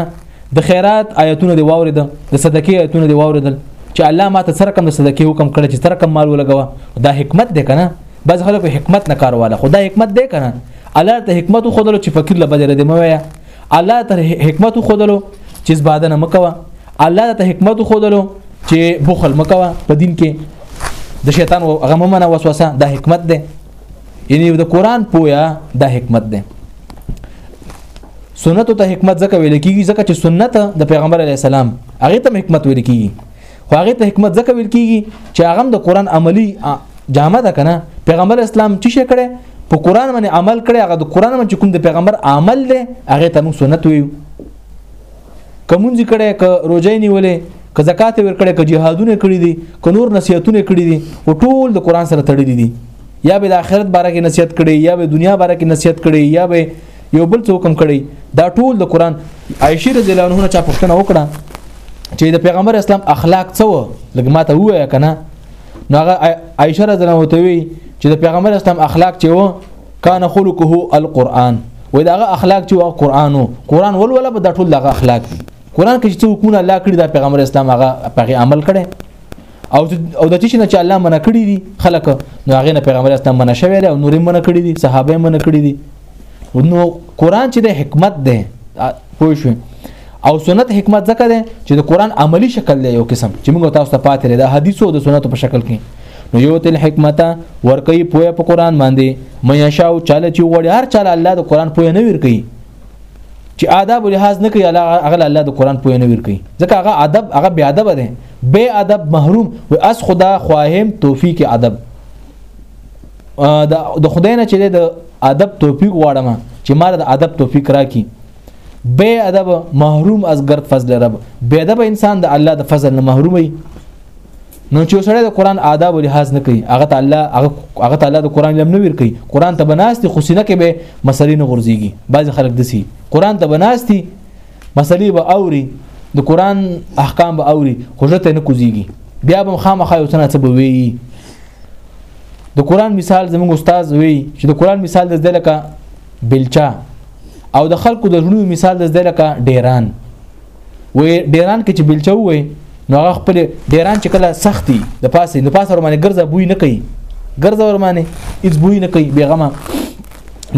د خیرات آیتونه دی واورید د صدقې آیتونه دی واوریدل چې الله ما ته سره کوم د صدقې حکم کړی چې سره کوم مال ولګوه دا حکمت دی کنه بس خلکو حکمت نه کارواله خدا حکمت دی کنه الله ته حکمت خو دلو چې فقیر له بدره دی مویا الله ته حکمت خو دلو چې زبادنه مکوه الله ته حکمت خو دلو چې بخل مکوه په دین کې د شیطان هغه ممنه وسوسه دا حکمت دی یعنی د قران پویا دا حکمت دی سنت ته حکمت ځکه ویل کیږي ځکه چې سنت د پیغمبر علی السلام هغه ته حکمت ویل کیږي خو هغه ته حکمت ځکه ویل کیږي چې هغه د قران عملی جامه ده کنه پیغمبر اسلام چې شي کړي په قران باندې عمل کړي هغه د قران باندې کوم د پیغمبر عمل دی هغه ته موږ سنت ویو کومونځ کړي ک روزې نیولې ک زکات ورکړي ک جهادونه کړي دي ک نور نصیحتونه کړي دي او ټول د قران سره تړلي دي یا به د آخرت باره کې نصیحت کړي یا به دنیا باره کې نصیحت کړي یا به یو بل څه حکم کړی دا ټول د قران عائشه رضی الله عنها چا پوښتنه وکړه چې د پیغمبر اسلام اخلاق څه و لکه ماته وایې کنه نو هغه عائشه رضی الله عنها وی چې د پیغمبر اسلام اخلاق چې و کان خلقه القرآن و داغه اخلاق چې و قرآن و قرآن ول ولا به د ټول دغه اخلاق دي قرآن کې چې څوک نه لا کړی د پیغمبر اسلام هغه په عمل کړي او او د چې نه چې الله منع کړی دي خلک نو هغه نه پیغمبر اسلام منع شوی دی او نور منع کړی دي صحابه منع کړی دي نو قران چې د حکمت دی پوه شو او سنت حکمت ځکه دی چې د قران عملی شکل دی یو قسم چې موږ تاسو ته پاتې لري د حدیثو د سنتو په شکل کې نو یو تل حکمت ورکی پوهه په قران باندې مې شاو چاله چې وړي هر چاله الله د قران پوهه نه ور کوي چې آداب لحاظ نه کوي هغه الله د قران په نه ور کوي ځکه هغه ادب هغه بی ادب دی بی ادب محروم و اس خدا خواهم توفیق ادب د خدای نه چې د ادب توفیق غواړم چې مال د ادب توفیق راکړي بی ادب محروم از ګرد فضل رب بی ادب انسان د الله د فضل نه محرومي نو چې سره د قران آداب لحاظ نه کوي هغه تعالی هغه تعالی د قران علم نه ور کوي قران ته بناستي خو سینه کې به مسلې نه غورځيږي بعض خلک دسي قران ته بناستي مسلې به اوري د قران احکام به اوري خو ته نه کوزيږي بیا به خامخا یو څه به وي د قران مثال زموږ استاد وی چې د قران مثال د ځلکه بلچا او د خلکو د ژوند مثال د ځلکه ډیران وې ډیران کې چې بلچو وې نو هغه خپل ډیران چې کله سختي د پاسه د پاسه ورمانه ګرځه بوی نه کوي ګرځه ورمانه هیڅ بوی نه کوي بیغمه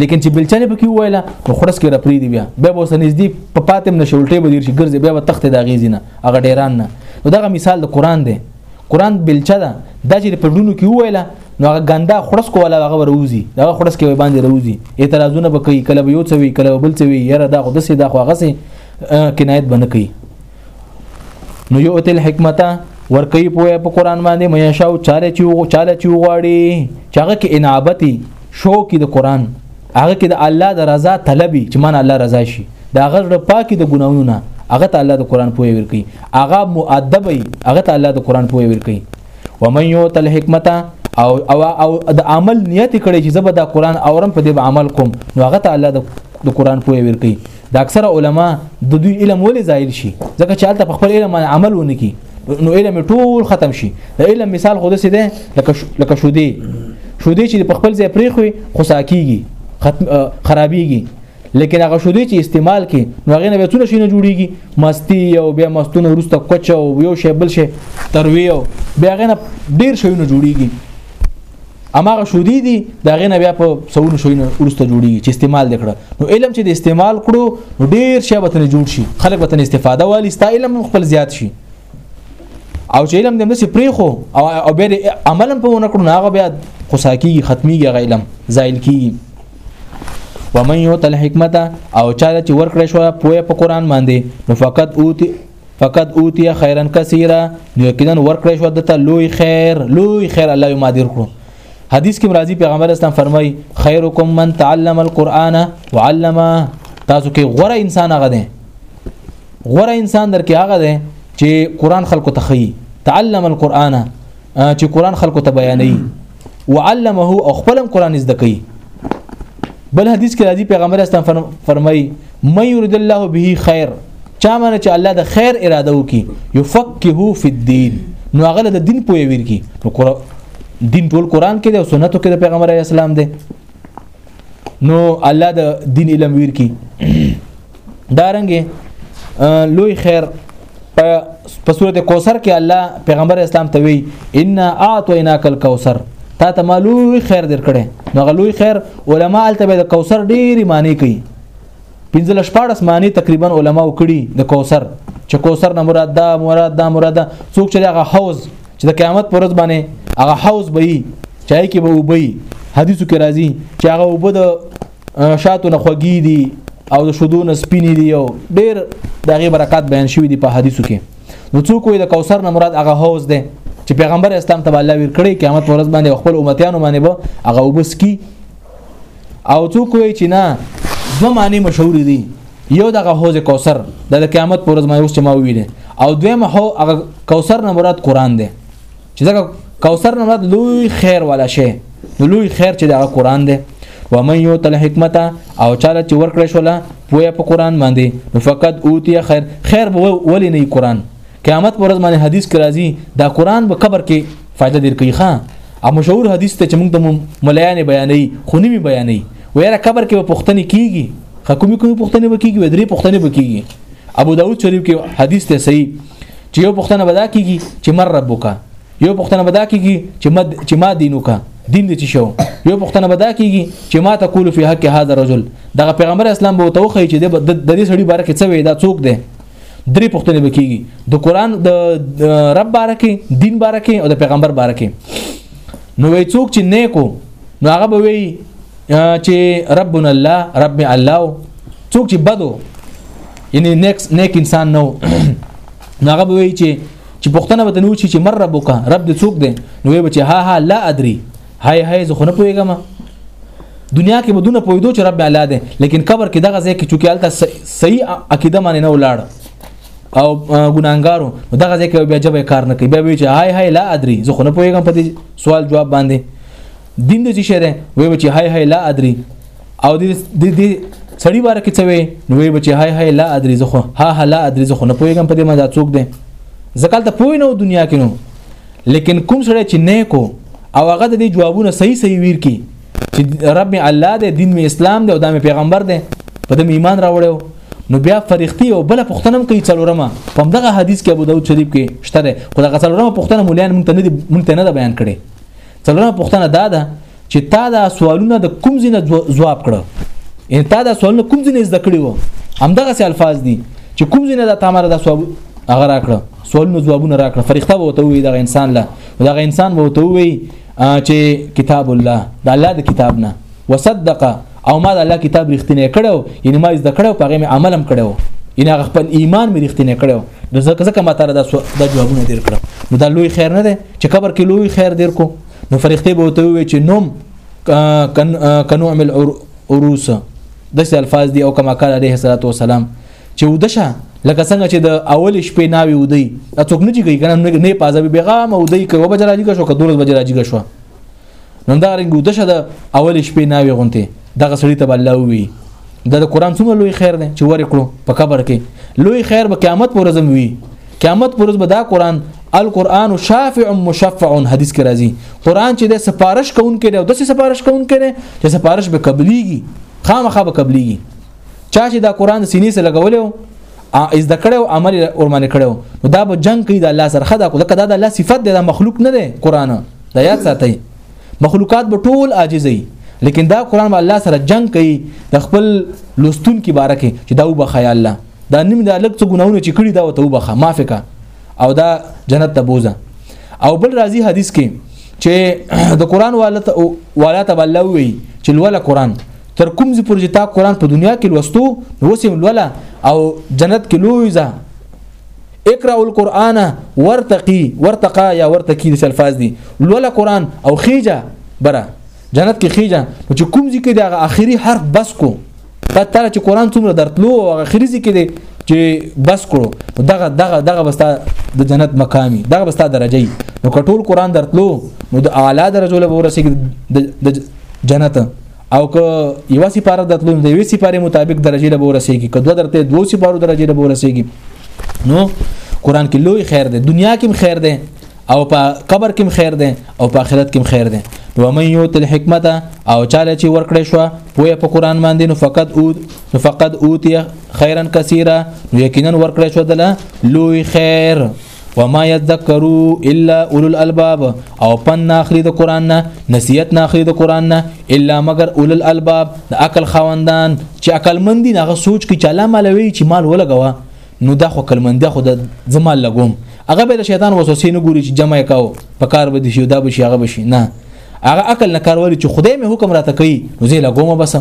لیکن چې بلچنه پکې وایله نو خرس کې رپری دی بیا به وسه نږدې په پاتم نشولټې به دیر شي ګرځي بیا به تخت د غیزینه هغه ډیران نه نو دغه مثال د قران دی قران بلچه ده د چې په ډونو کې وایله نو هغه ګندا خرس کوله هغه وروزي دا خرس کې باندې وروزي اعتراضونه به کوي کله به یو څوي کله به بل څوي یره دا خو دسه دا خو هغه سي کنایت بنه کوي نو یو تل حکمت ورکی پوهه په قران باندې مې شاو چاله چې وو چاله چې وغواړي چې هغه کې انابتي شو کې د قران هغه کې د الله د رضا طلبي چې من الله رضا شي دا غږ پاکي د ګناونو نه هغه ته الله د قران پوهه ورکي هغه مؤدبي هغه ته الله د قران پوهه ورکي ومن یوت الحکمت او او او د عمل نیت کړي چې زبر د قران اورم په دې عمل کوم نو هغه ته الله د قران پوهه ورکي د اکثره علما د دوی علم ولې زایل شي ځکه چې هلته په خپل علم باندې عمل ونه کی نو علم ټول ختم شي د علم مثال خو دسې ده لکه لکه شودې شودې چې په خپل ځای پرې خوې خو ساکیږي ختم خرابيږي لیکن هغه شودې چې استعمال کې نو هغه نه به څونه شي نه جوړيږي مستی او بیا مستونه ورسته کوچ او یو شی بل شی تروي او بیا هغه نه ډیر شي نه جوړيږي اماغه شودي دي دا غنه بیا په سونو شوینه ورسته جوړي چې استعمال دکړه نو علم چې د استعمال کړو نو ډیر شی به تنه جوړ شي خلک به تنه استفاده والی ستا علم خپل زیات شي او چې علم دې نسی پریخو او او بیر عمل په ونه کړو هغه بیا قصاکی ختمي غیلم زایل کی ومن یو تل حکمت او چا چې ورکړې شو پوهه په قران باندې نو فقط اوتی فقط اوتی خیرا کثیره نو یقینا ورکړې شو دته لوی خیر لوی خیر الله ما دې ورکړو حدیث کې مرضی پیغمبر اسلام فرمای خیرکم من تعلم القرآن وعلم تاسو کې غوره انسان هغه دی غوره انسان درکې هغه دی چې قرآن خلکو ته خي تعلم القرآن چې قرآن خلکو ته بیانوي وعلمه او خپل قران زده کوي بل حدیث کې راځي پیغمبر اسلام فرمایي مې يرد الله به خیر چا باندې چې الله د خیر اراده وکي یفقهه فی الدین نو هغه د دین په ویر کې نو دین ټول قران کې دی او سنتو کې د پیغمبر اسلام دی نو الله د دین علم ویر کې دارنګ لوی خیر په سورته کوثر کې الله پیغمبر اسلام ته وی ان اعطیناک الکوثر تا ته مالوی خیر درکړي نو غلوی خیر علما التبه د کوثر ډیری معنی کوي پنځل شپارس معنی تقریبا علما وکړي د کوثر چې کوثر نه مراد دا مراد دا مراد څوک چې هغه حوض چې د قیامت پر ورځ باندې هغه حوض به چای کې به وبي حدیثو کې راځي چې هغه وبد شاتو نه خوږی دي او د شودو نه سپینې دي او ډېر دغه برکات بیان شوی دي په حدیثو کې نو څوک وي د کوثر نه مراد هغه حوض دی چې پیغمبر اسلام ته الله ور کړی قیامت ورځ باندې خپل امتیانو باندې به هغه وبس کی او څوک وي چې نه دوه معنی مشهور دي یو دغه حوض کوثر د قیامت پر ورځ باندې اوس چې ما ویل او دویم هو هغه کوثر نه مراد قران دی چې دا کوثر نه مراد لوی خیر ولا شي لوی خیر چې دا قران دی و من یو تل حکمت او چاله چې ورکړې شوله پوهه په قران باندې نو فقط اوتی خیر خیر به ولې نه قران قیامت پر ورځ باندې حدیث کې راځي دا قران به قبر کې فائدہ درکې ښا او مشهور حدیث ته چې موږ د ملایانه بیانې خونی می بیانې ویره قبر کې په پښتني کیږي حکومي کومي پښتني وکیږي ودري پښتني وکیږي ابو داود شریف کې حدیث ته صحیح چې یو پښتنه بدا کیږي چې مر ربک یو پښتنه بدا کیږي چې مد چې ما دینوک دین دې شو یو پښتنه بدا کیږي چې ما تقول فی حق هذا الرجل دغه پیغمبر اسلام به توخی چې د دې سړي بارکه څه وې دا څوک دی درې پښتنه بکیږي د قران د رب بارکه دین بارکه او د پیغمبر بارکه نو وای څوک چې نیکو نو هغه به وی چې ربنا الله رب الله څوک چې بدو یعنی نیک نیک انسان نو نو هغه وی چې چې پښتنه وته نو چې مر ربک رب دې څوک دی نو وی چې ها ها لا ادري هاي هاي زه خو نه پوهیږم دنیا کې بدون پویدو چې رب اعلی دی لیکن قبر کې دغه ځای کې چې کېالته صحیح عقیده باندې نه ولاړ او ګناګارو دغه ځای کې بیا جبه کار نه کوي بیا وی چې هاي هاي لا ادري زه خو نه پوهیږم په دې سوال جواب باندې دین د څه شی دی وای بچی هاي هاي لا ادري او د دې سړی باره کې څه وي نو وای بچی هاي هاي لا ادري زه خو ها ها لا ادري زه خو نه پوهیږم په دې ما دا څوک دی زکل ته پوه نه دنیا کې نو لیکن کوم سړی چې نه کو او هغه د جوابونه صحیح صحیح ویر کی چې رب می الله دی دین می اسلام دی او د پیغمبر دی په دې ایمان راوړیو نو بیا فرښتي او بل پښتنم کوي څلورمه په دغه حدیث کې ابو داود شریف کې شته خو دغه څلورمه پښتنه مولیان مونږ ته نه مونږ ته نه بیان کړي څلورمه پوښتنه دا ده چې تا دا سوالونه د کوم ځای نه جواب کړو ان تا دا سوالونه کوم ځای نه زده کړی وو همدغه سي الفاظ دي چې کوم ځای نه دا تامر دا سوال هغه راکړه سوالونه جوابونه راکړه فرښتہ وته وي دا انسان لا دا انسان وته وي چې کتاب الله دا الله د کتاب نه وصدق او ما د الله کتاب رښتینی کړو یعنی ما زده کړو په هغه مې عملم کړو یعنی هغه خپل ایمان مې رښتینی کړو نو ځکه ځکه ما تعالی دا د جوابونه دیر کړو نو دا لوی خیر نه دی چې قبر کې لوی خیر دیر کو نو فرښتې به وته وي چې نوم کنو عمل عروس داسې الفاظ دي او کما قال عليه الصلاه والسلام چې ودشه لکه څنګه چې د اول شپې ناوي ودی اڅوک نه جګی کنه نه پازه به غام ودی کوي وبجراجی شو کدورز بجراجی شو نن دا رنګ د شد اول شپې ناوي غونته دغه سړی ته الله وی د قرآن څومره لوی خیر دی چې ور کړو په قبر کې لوی خیر به قیامت پر ورځ وی قیامت پر ورځ به دا قرآن القرآن شافع مشفع حدیث کې راځي قرآن چې د سفارش کوونکی دی او د سفارش کوونکی دی چې سفارش به قبليږي خامخا به قبليږي چا چې دا قرآن سینې سره لګولې از د کړو عمل ورمنه کړو دا به جنگ کوي د الله سره خدا کو دا د الله صفت دی د مخلوق نه دی قران دا یاد ساتئ مخلوقات به ټول عاجزي لیکن دا قران به الله سره جنگ کوي د خپل لستون کې باره کې چې دا وبخای الله دا نیم دا لږ څه ګناونه چې کړی دا وته وبخه معافي کا او دا جنت ته بوزه او بل راضي حدیث کې چې د قران والت والت الله وی چې ولا قران تر کوم ځې پورې تا قران په دنیا کې لوستو نو سیم لولا او جنت کې لوی ځه اقرا القرآن ورتقي ورتقا یا ورتقي د الفاظ دي لولا قرآن او خيجه برا جنت کې خيجه چې کوم ذکر دی هغه اخري حرف بس کو کتل چې قرآن څومره درتلو او هغه اخري ذکر دی چې بس کړو دغه دغه دغه بستا د جنت مقامي دغه بستا درجه نو کټول قرآن درتلو نو د اعلی درجه له ورسې د جنت او که یو سپاره د تلون د یو سپاره مطابق درجه له ورسېږي که دوه درته دوه سپارو درجه له ورسېږي نو قران کې لوی خیر دی دنیا کې خیر دی او په قبر کې خیر دی او په آخرت کې خیر دی و من یوت الحکمت او چاله چې ورکړې شو پوهه په قران باندې نو فقط او نو فقط اوتی خیرن کثیره یقینا ورکړې شو دله لوی خیر وما يذكروا الا اولو الالباب او پن ناخري د قران نه نصيحت ناخري د قران نه الا مگر اولو الالباب د عقل خوندان چې عقل مندي نه سوچ کې چاله مالوي چې مال ولګوا نو دا خو کلمنده خو د زمال لګوم هغه به د شیطان وسوسې نه ګوري چې جمع کاو په کار به دي شي دا به شي هغه به شي نه هغه عقل نه کار وري چې خدای مې حکم راته کوي نو زه لګوم بس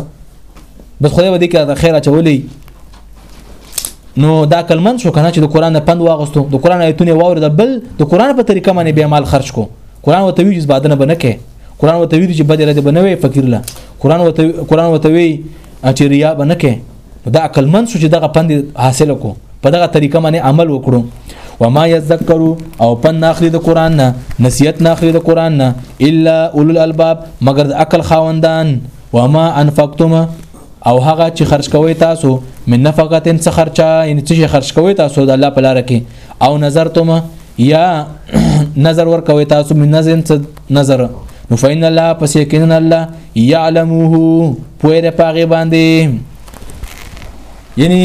بس خدای به دې کې د خیره چولې نو دا کلمن شو کنه چې د قران پند واغستو د قران آیتونه واور د بل د قران په طریقه باندې به مال خرج کو قران وته وی چې بادنه بنه کې قران وته وی چې بدره دې بنوي فقیر لا قران وته قران وته وی چې ریا بنه کې دا کلمن شو چې دغه پند حاصل کو په دغه طریقه باندې عمل وکړو وما يذكروا او پن ناخلي د قران نه نصيحت ناخلي د قران نه الا اولو الالباب مگر د عقل خاوندان وما انفقتم او هغه چې خرج کوي تاسو من نفقتن څه خرچا یعنی څه خرج کوي تاسو د الله په لار کې او نظر تم یا نظر ور کوي تاسو من نظر نظر نو فین الله پس یقینا الله یعلمه پوهه ده پاغه باندې یعنی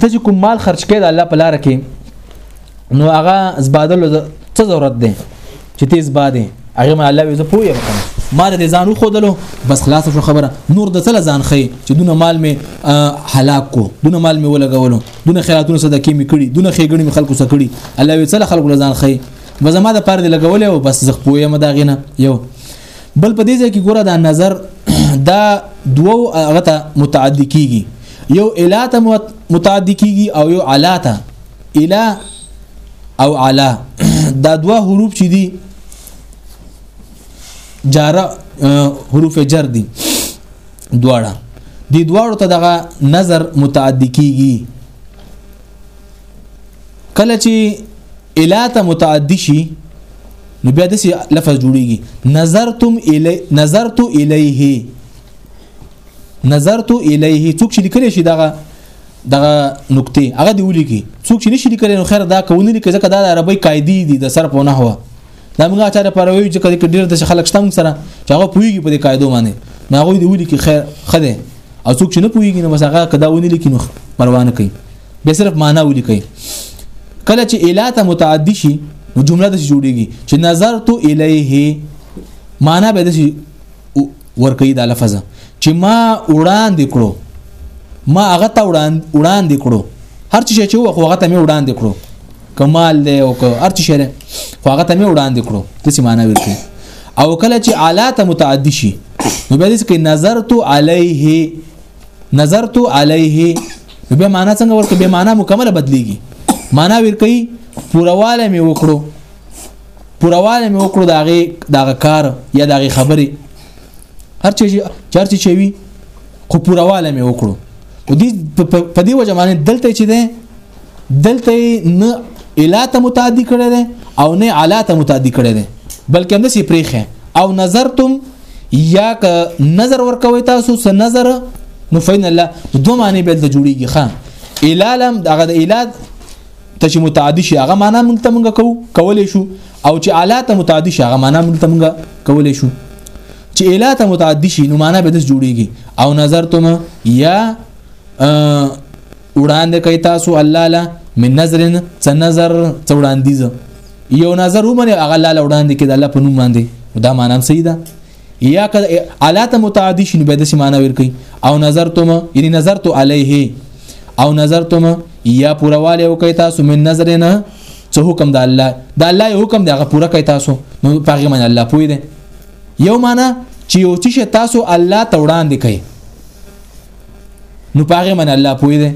ته چې کوم مال خرج کړي د الله په لار کې نو هغه زبادل څه ضرورت دی چې تیز بادې هغه ما الله وزه پوهه وکړم ما د ځانو خودلو بس خلاص شو خبره نور د سره ځان خې چې دونه مال می هلاک کو دونه مال می ولګولو دونه خیراتونو صدقې می کړي دونه خېګړې می خلکو سره کړي الله وی سره خلکو ځان خې بزما د پاره لګولې او بس زه پوهه ما دا غینه یو بل په دې ځای کې ګوره دا نظر دا دوو هغه ته متعدی کیږي یو الاته متعدی کیږي او یو علاته الا او علا دا دوا حروف چې دي جاره حروف جر دي دواړه دي دواړو ته دغه نظر متعدی کیږي کله چې الا ته متعدی شي نو بیا دسی لفظ جوړیږي نظرتم الی نظرت الیه نظرت الیه څوک چې لیکل شي دغه دغه نقطې هغه دی ولیکي څوک چې نشي لیکلی نو خیر دا کوونه لیکي ځکه دا د عربی قاعده دي د صرف او نحوه دا موږ اچار پر ویو چې کله ډیر د خلک شتم سره چې هغه پویږي په دې قاعده باندې نو هغه دی ولیکي خیر خده او څوک چې نه پویږي نو بس هغه کدا ونی لیکي نو پروا نه کوي به صرف معنا ولیکي کله چې الاته متعدی شي نو جمله د جوړیږي چې نظر تو الیه معنا به د ورکوي دا لفظ چې ما وړاندې کړو ما هغه ته وړاندې کړو هر څه چې وو هغه ته مې وړاندې کړو کمال دی او که هر څه شری خو هغه ته مې وړاندې کړو د څه معنی ورته او کله چې اعلی ته متعدی شي نو به دې کې نظرت علیه نظرت علیه به معنا څنګه ورته به معنا مکمله بدلیږي معنا ورکي پورواله مې وکړو پرواله مې وکړو دا غي دا کار یا دا غي خبري هر چې چرته چې وي خو پرواله مې وکړو او دې په دې وجه باندې دلته چې ده دلته نه الاته متعدی کړی ده او نه علاته متعدی کړی ده بلکې هم سي پریخه او نظرتم یا ک نظر ورکوي تاسو س نظر نو فین الله دوه معنی بل د جوړیږي خان الالم دغه د الاد ته چې متعدی شي هغه معنا مونږ ته مونږ کو کولې شو او چې اعلی ته متعدی شي هغه معنا مونږ ته مونږ کولې شو چې اعلی ته متعدی شي نو معنا به دس جوړيږي او نظر ته یا وړاندې کوي تاسو الله لا من نظر څ نظر څ وړاندیز یو نظر ومنه هغه لاله وړاندې کې د الله په نوم باندې دا معنا صحیح ده یا که اعلی ته متعدی شنو به د سیمانه ور کوي او نظر تم یعنی نظر تو علیه او نظر تم یا پورواله او کوي تاسو من نظر نه څه حکم د الله د الله حکم دغه پوره کوي تاسو نو پاغه من الله پوي دی یو معنا چې یو چې تاسو الله ته وړاندې کوي نو پاغه من الله پوي دی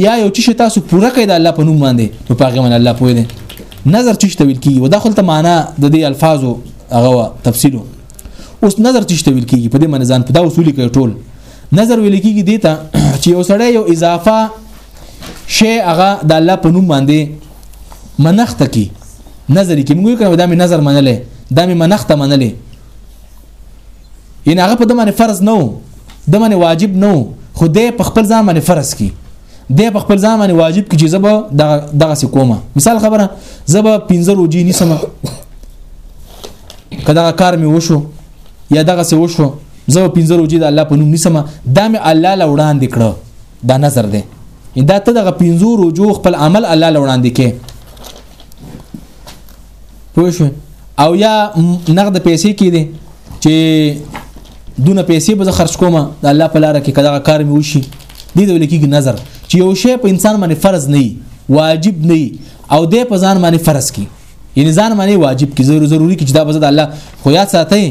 یا یو چې تاسو پوره کړئ د الله په نوم باندې نو پاغه من الله پوي دی نظر چې تویل کی و داخل ته معنا د دې الفاظو هغه تفصیل اوس نظر چې تویل کی په دې باندې ځان په دا اصول کې ټول نظر ویل کیږي دیتا چې یو سړی یو اضافه شی هغه د الله په نوم باندې منخت کی نظر کې موږ کړو دا مې نظر منلې دا مې منخت منلې یعنی هغه په د باندې فرض نه وو د باندې واجب نه وو خو د په خپل ځان باندې فرض کی د په خپل ځان باندې واجب کی چې زبا دغه څه کومه مثال خبره زبا 15 روزي نیسم کدا کار می وشو یا دغه څه وشو زبا 15 روزي د الله په نوم نیسم دا می الله لا وړاندې کړو دا نظر دی دا ته دغه 15 روزو خپل عمل الله لا وړاندې کې پوه شو او یا نقد پیسې کې دي چې دونه پیسې به خرج کوم د الله په لار کې کدا کار مې وشي دې ډول کې نظر چې یو شی په انسان باندې فرض نه واجب نه او دې په ځان باندې فرض کی یعنی ځان باندې واجب کی ضروري ضروري کې چې دا بزد الله خو یاد ساتي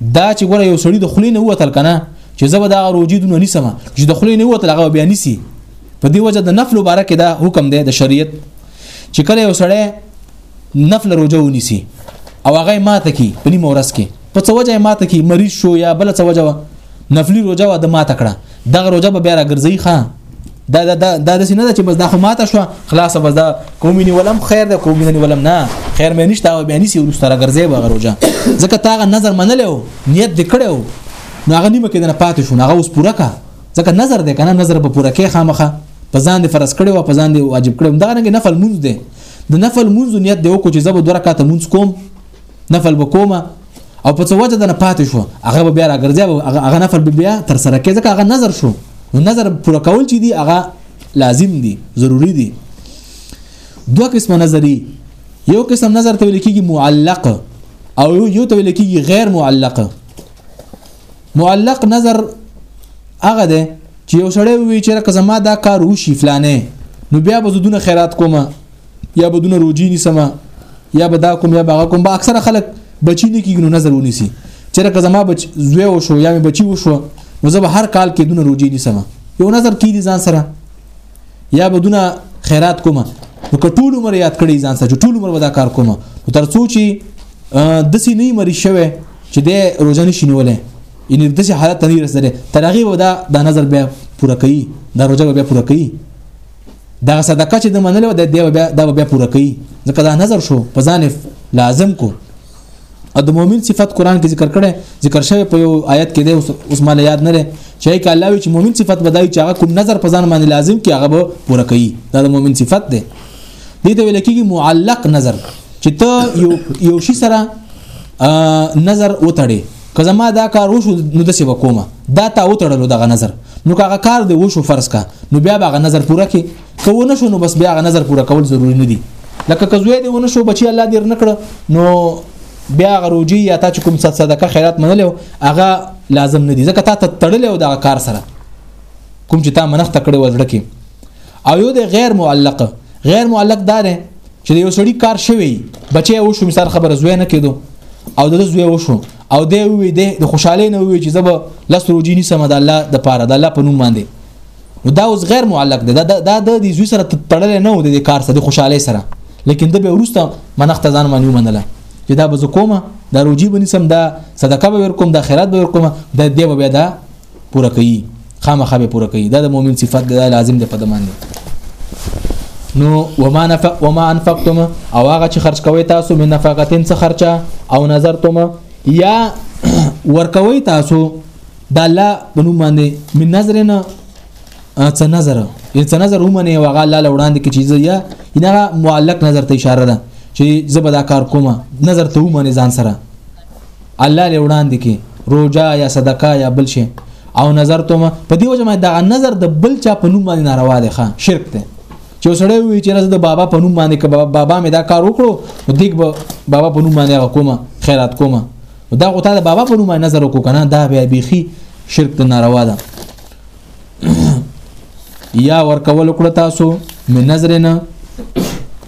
دا چې ګوره یو سړی د خلی نه وتل کنه چې زه به دا روجي دونه نیسم چې د خلی نه وتل هغه بیا نیسی په دې وجه د نفل مبارک دا حکم دی د شریعت چې کله یو سړی نفل روزه ونیسي او هغه ماته کی په نیمه ورځ کې په څه وجه ماته کی مریض شو یا بل څه وجه نفلی روزه و د ماته کړه دغه روزه به بیا راګرځي ښا دا دا دا دا داسې نه ده چې بس دا خو ماته شو خلاص بس دا کومې نیولم خیر ده کومې نه نیولم نه خیر مې نشته او بیانې سی ورسته راګرځي به غروجه ځکه تاغه نظر منلو نیت دې کړو نو هغه نیمه کې نه پاتې شو هغه اوس پوره کا ځکه نظر دې کنه نظر به پوره کې خامخه په ځان دې فرض کړي او په ځان دې واجب کړي دا رنګ نفل مونږ دې د نفل مونږ نیت دی وکړو چې زب دوه رکعات مونږ کوم نفل وکومه او په څه وجه د نه پاتې شو هغه به بیا راګرځي هغه نفل به بیا تر سره کې ځکه هغه نظر شو نو نظر پوره کول چې دی هغه لازم دی ضروری دی دوه قسمه نظری یو قسم نظر ته ویل کېږي معلق او یو ته ویل کېږي غیر معلق معلق نظر هغه ده چې یو سړی وی چې رکه زما دا کار وشي فلانه نو بیا به زدونه خیرات کوم یا به دونه روجی نیسم یا به دا کوم یا به کوم با اکثره خلک بچی نه کیږي نو نظر ونیسي چې رکه زما بچ زوی وشو یا مې بچی وشو نو زه به هر کال کې دونه روجی نیسم یو نظر کې دي ځان سره یا به دونه خیرات کوم نو که ټول عمر یاد کړی ځان سره ټول عمر ودا کار کوم تر څو چې دسی نه مری شوه چې د روزنه شینولې یعنی دسی حالت نه رسیدل ترغه ودا د نظر بیا پوره کوي د روزه بیا پوره کوي دا صدقه چې د منلو د دی بیا د بیا پوره کوي ځکه دا نظر شو په ځان لازم کو او د مؤمن صفت قران کې ذکر کړي ذکر شوی په یو آیت کې دی اوس مال یاد نه لري چې کې الله وی چې مؤمن صفت بدایي چې هغه کوم نظر په ځان باندې لازم کې هغه به پوره کوي دا د مؤمن صفت دی دې ته ویل کېږي معلق نظر چې ته یو یو شي سره نظر وتړې که زما دا کار وشو نو د څه وکومه دا تا وتړلو دغه نظر نو هغه کار دی وشو فرض کا نو بیا هغه نظر پوره کې که ونه شو نو بس بیا هغه نظر پوره کول ضروری نه دی لکه که زوی دی ونه شو بچي الله دې نه کړ نو بیا غروجی یا تا چې کوم صد صدقه خیرات منلو هغه لازم نه دي ځکه تا ته تړلې او دا کار سره کوم چې تا منښت کړې وځړه کې او یو د غیر معلق غیر معلق دا دی چې یو سړی کار شوی بچي او شو مثال خبره زوی نه کېدو او د زوی او شو او دی وی دی د خوشاله نه وی چې زب لس روجی نیسم د الله د پاره د الله په نوم باندې نو دا اوس غیر معلق دی دا دا د دې زوی سره تړل نه و د کار سره د خوشاله سره لیکن د به ورسته منخت ځان باندې ومنله چې دا به کومه دا روجی بنسم دا صدقه به ورکوم دا خیرات به ورکوم دا دی به دا پوره کوي خامخا به پوره کوي دا د مؤمن صفت ده لازم ده په دمان دي نو وما نفق وما انفقتم او هغه چې خرج کوي تاسو من نفقتين څخه خرچه او نظرتم یا ورکوي تاسو د الله په نوم باندې من نظر نه څه نظر یې څه نظر هم نه وغه الله لوړاندې کې چیز یا نه معلق نظر ته اشاره ده چې زبدا کار کومه نظر ته هم نه ځان سره الله له وړاندې کې روجا یا صدقه یا بل شي او نظر ته ما په دی وجه ما دا نظر د بل چا په نوم باندې ناروا دی ښا شرک دی چې سړی وی چې راز د بابا په نوم باندې کبا بابا مې دا کار وکړو دیګ به بابا په نوم باندې کومه خیرات کومه دا غوته د بابا په نوم نظر وکړو کنه دا بیا بیخي شرک ته ناروا ده یا ورکول کړ تاسو من نظر نه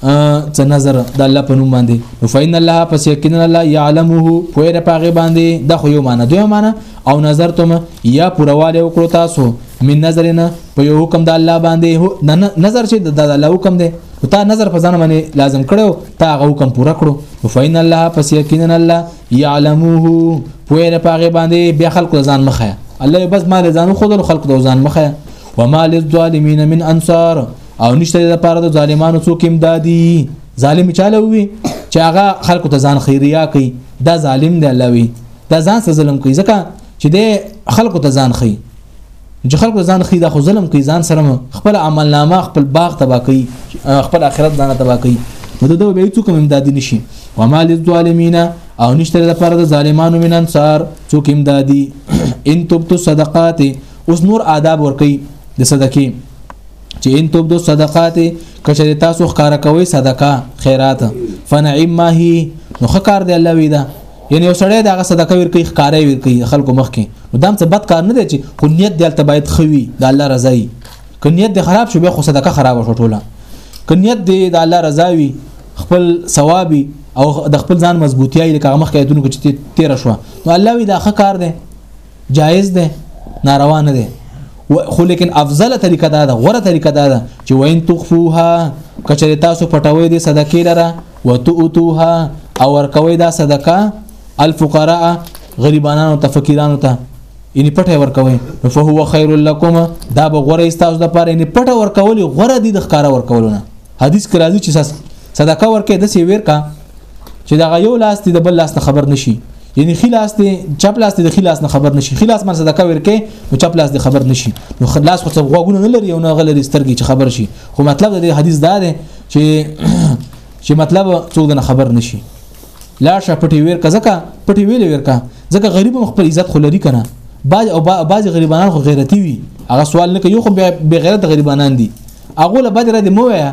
څه نظر د الله په نوم باندې نو فین الله پس یقینا الله یعلمه پوهه پاغه باندې د خو یو معنی دوی معنی او نظر تم یا پرواله وکړو تاسو من نظر نه په یو حکم د الله باندې نظر چې د الله حکم دی او تا نظر په ځان باندې لازم کړو تا غو حکم پوره کړو فین الله پس یقینا الله يعلموه پوهه نه پاغه باندې بیا خلق ځان مخه الله بس ما ځانو خود خلق د ځان مخه وما للظالمين من انصار او نشته د پاره د ظالمانو څوک امدادي ظالم چاله وي چې هغه خلکو ته ځان خیریا کوي دا ظالم دی الله وي دا ځان سره ظلم کوي ځکه چې د خلکو ته ځان خي چې خلکو ځان خې دا خو ظلم کوي ځان سره خپل عمل نامه خپل باغ تبا کوي خپل آخرت ځان تبا کوي نو د دوی به هیڅ کوم امداد نشي و ما للظالمین او نشته د پر د ظالمانو من انصار څوک امدادي ان تبتو صدقات اوس نور آداب ور کوي د صدقې چې ان تبدو صدقات کچې تاسو ښکارا کوي صدقه خیرات فنعم ما هي نو خکار دی الله وی دا یعنی یو سړی دغه صدقه ور کوي ښکارې ور کوي خلکو مخ کې نو دام څه بد کار نه دی چې خو نیت دی ته باید خوي د الله رضا وي که نیت دی خراب شو بیا خو صدقه خراب شو ټوله که نیت دی د الله رضا وي خپل ثوابي او د خپل ځان مضبوطیای لکه مخ کې ایتونو کې چې 13 شو نو الله وی دا ښه کار دی جایز ده ناروا نه ده خو لیکن افضل طریقه دا ده غوره طریقه دا ده چې وین تخفوها کچره تاسو پټوي دي صدقې لره وتؤتوها او ورکوي دا صدقه الفقراء غریبانو ته فقیرانو ته یعنی پټه ورکوي فهو خیر لكم دا به غوره تاسو د پاره یعنی پټه ورکول غوره دي د ښکارا ورکولونه حدیث کې راځي چې صدقه ورکې د سی ورکا چې دا یو لاس دی د بل لاس نه خبر نشي یعنی خلاص دی چپ لاس دی د خلاص نه خبر نشي خلاص من صدقه ورکې نو چپ لاس دی خبر نشي نو خلاص خو غوګونه نه لري او نه غلري سترګې چې خبر شي خو مطلب د حدیث دا دی چې چې مطلب څوک نه خبر نشي لا شه پټي ویر کزکه پټي ویل ویر کا ځکه غریب خپل عزت خو لري کنه باج او باج غریبانان خو غیرتی وي هغه سوال نه کوي خو به غیرت غریبانان دي هغه له بدر دې مو ویا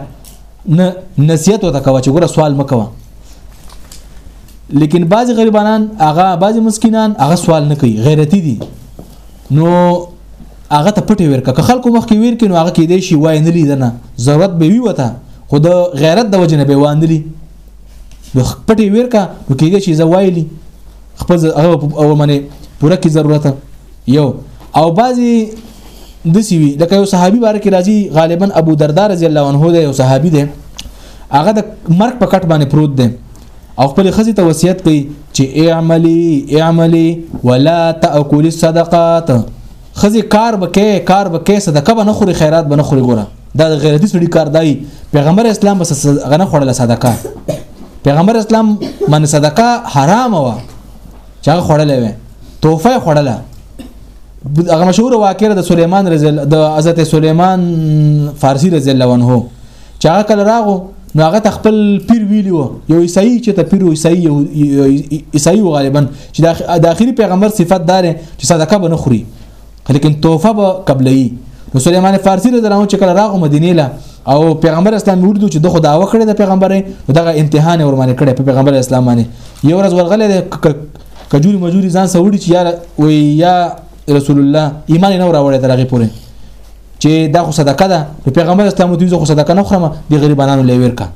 نه نصیحت وته کوي چې ګوره سوال مکوه لیکن بعضی غریبانان هغه بعضی مسکینان هغه سوال نه کوي غیرتی دي نو هغه ته پټي ورکه که خلکو مخ کې ویر کینو هغه کې دی شي وای نه لیدنه ضرورت به وی وته خو د غیرت د وجنه به واندلی نو پټي ورکه نو کې دی شي زوایلی خپل او منه پوره کی ضرورت یو او بعضی د سی وی لکه یو صحابي بار کې راځي غالبا ابو دردار رضی الله عنه دی یو صحابي دی هغه د مرګ په کټ باندې پروت دی او خپل خزي ته وصیت کوي چې اعملي اعملي ولا تاكل الصدقات خزي کار بکې کار بکې صدقه به نه خوري خیرات به نه خوري ګوره دا غیرتی سړي کار دی پیغمبر اسلام بس غنه خړل صدقه پیغمبر اسلام من صدقه حرام و چا خړل و توفه خړل هغه مشهور واقعه د سليمان رضی د حضرت سليمان فارسی رضی الله عنه چا کله راغو نو هغه تخپل پیر ویلی و یو عیسائی چې ته پیر عیسائی عیسائی غالبا چې د اخیری پیغمبر صفت دار چې صدقه بنه خوري لیکن توفه به قبلې نو سليمان فارسی رضی الله عنه چې کله راغو مدینه له او پیغمبر اسلام وردو چې د خدا وکړه د پیغمبرې دغه امتحان ور باندې کړې په پیغمبر اسلام باندې یو ورځ ورغله کجوري مجوري ځان سوړي چې یا وی یا رسول الله ایمان نه راوړی ترغه پورې چې دا خو صدقه ده پیغمبر اسلام دوی خو صدقه نه خورم د غریبانو لوي ورکه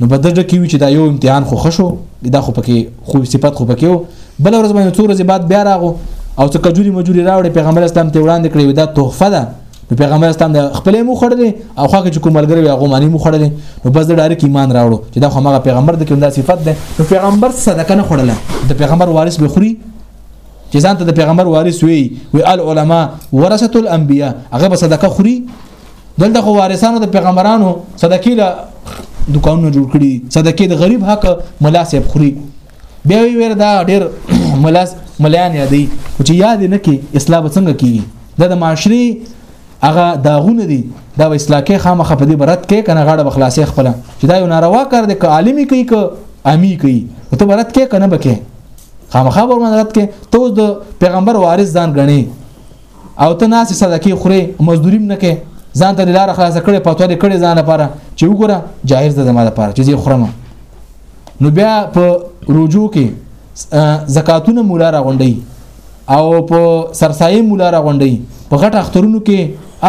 نو په دغه کې وی چې دا یو امتحان خو خشو دا خو پکې خو صفات خو پکې و بل ورځ باندې څو ورځې بعد بیا راغو او څه کجوري مجوري راوړې پیغمبر اسلام ته وړاندې کړې دا تحفه ده نو پیغمبر اسلام د خپل مو خړلې او خو کې کوم ملګری هغه معنی مو خړلې نو بس د ډایرک ایمان راوړو چې دا خو هغه پیغمبر د کوم دا صفت ده نو پیغمبر صدقه نه خړله د پیغمبر وارث به خوري چې ځان ته د پیغمبر وارث وي وی العلماء ورثه الانبیاء هغه به صدقه خوري دلته خو وارثانو د پیغمبرانو صدقې له دکانونه جوړ کړي صدقې د غریب حق ملا صاحب خوري بیا وی ور دا ډیر ملا مليان یادې چې یاد نه کې اصلاح څنګه کیږي دا د معاشري هغه داغونه دي دا و اصلاح کې خامخ په دې برت کې کنه غاړه بخلاصې خپل چې دا یو ناروا کار دی که عالمي کوي که امي کوي ته برت کې کنه بکې خامخ ورمن رات کې ته د پیغمبر وارث ځان غني او ته ناسې صدقې خورې مزدوري نه کې ځان ته لار خلاص کړې پاتو دې کړې ځان لپاره چې وګوره جایز ده زما لپاره چې زه خورم نو بیا په رجوع کې زکاتونه مولا را غونډي او په سرسایې مولا را غونډي په غټ اخترونو کې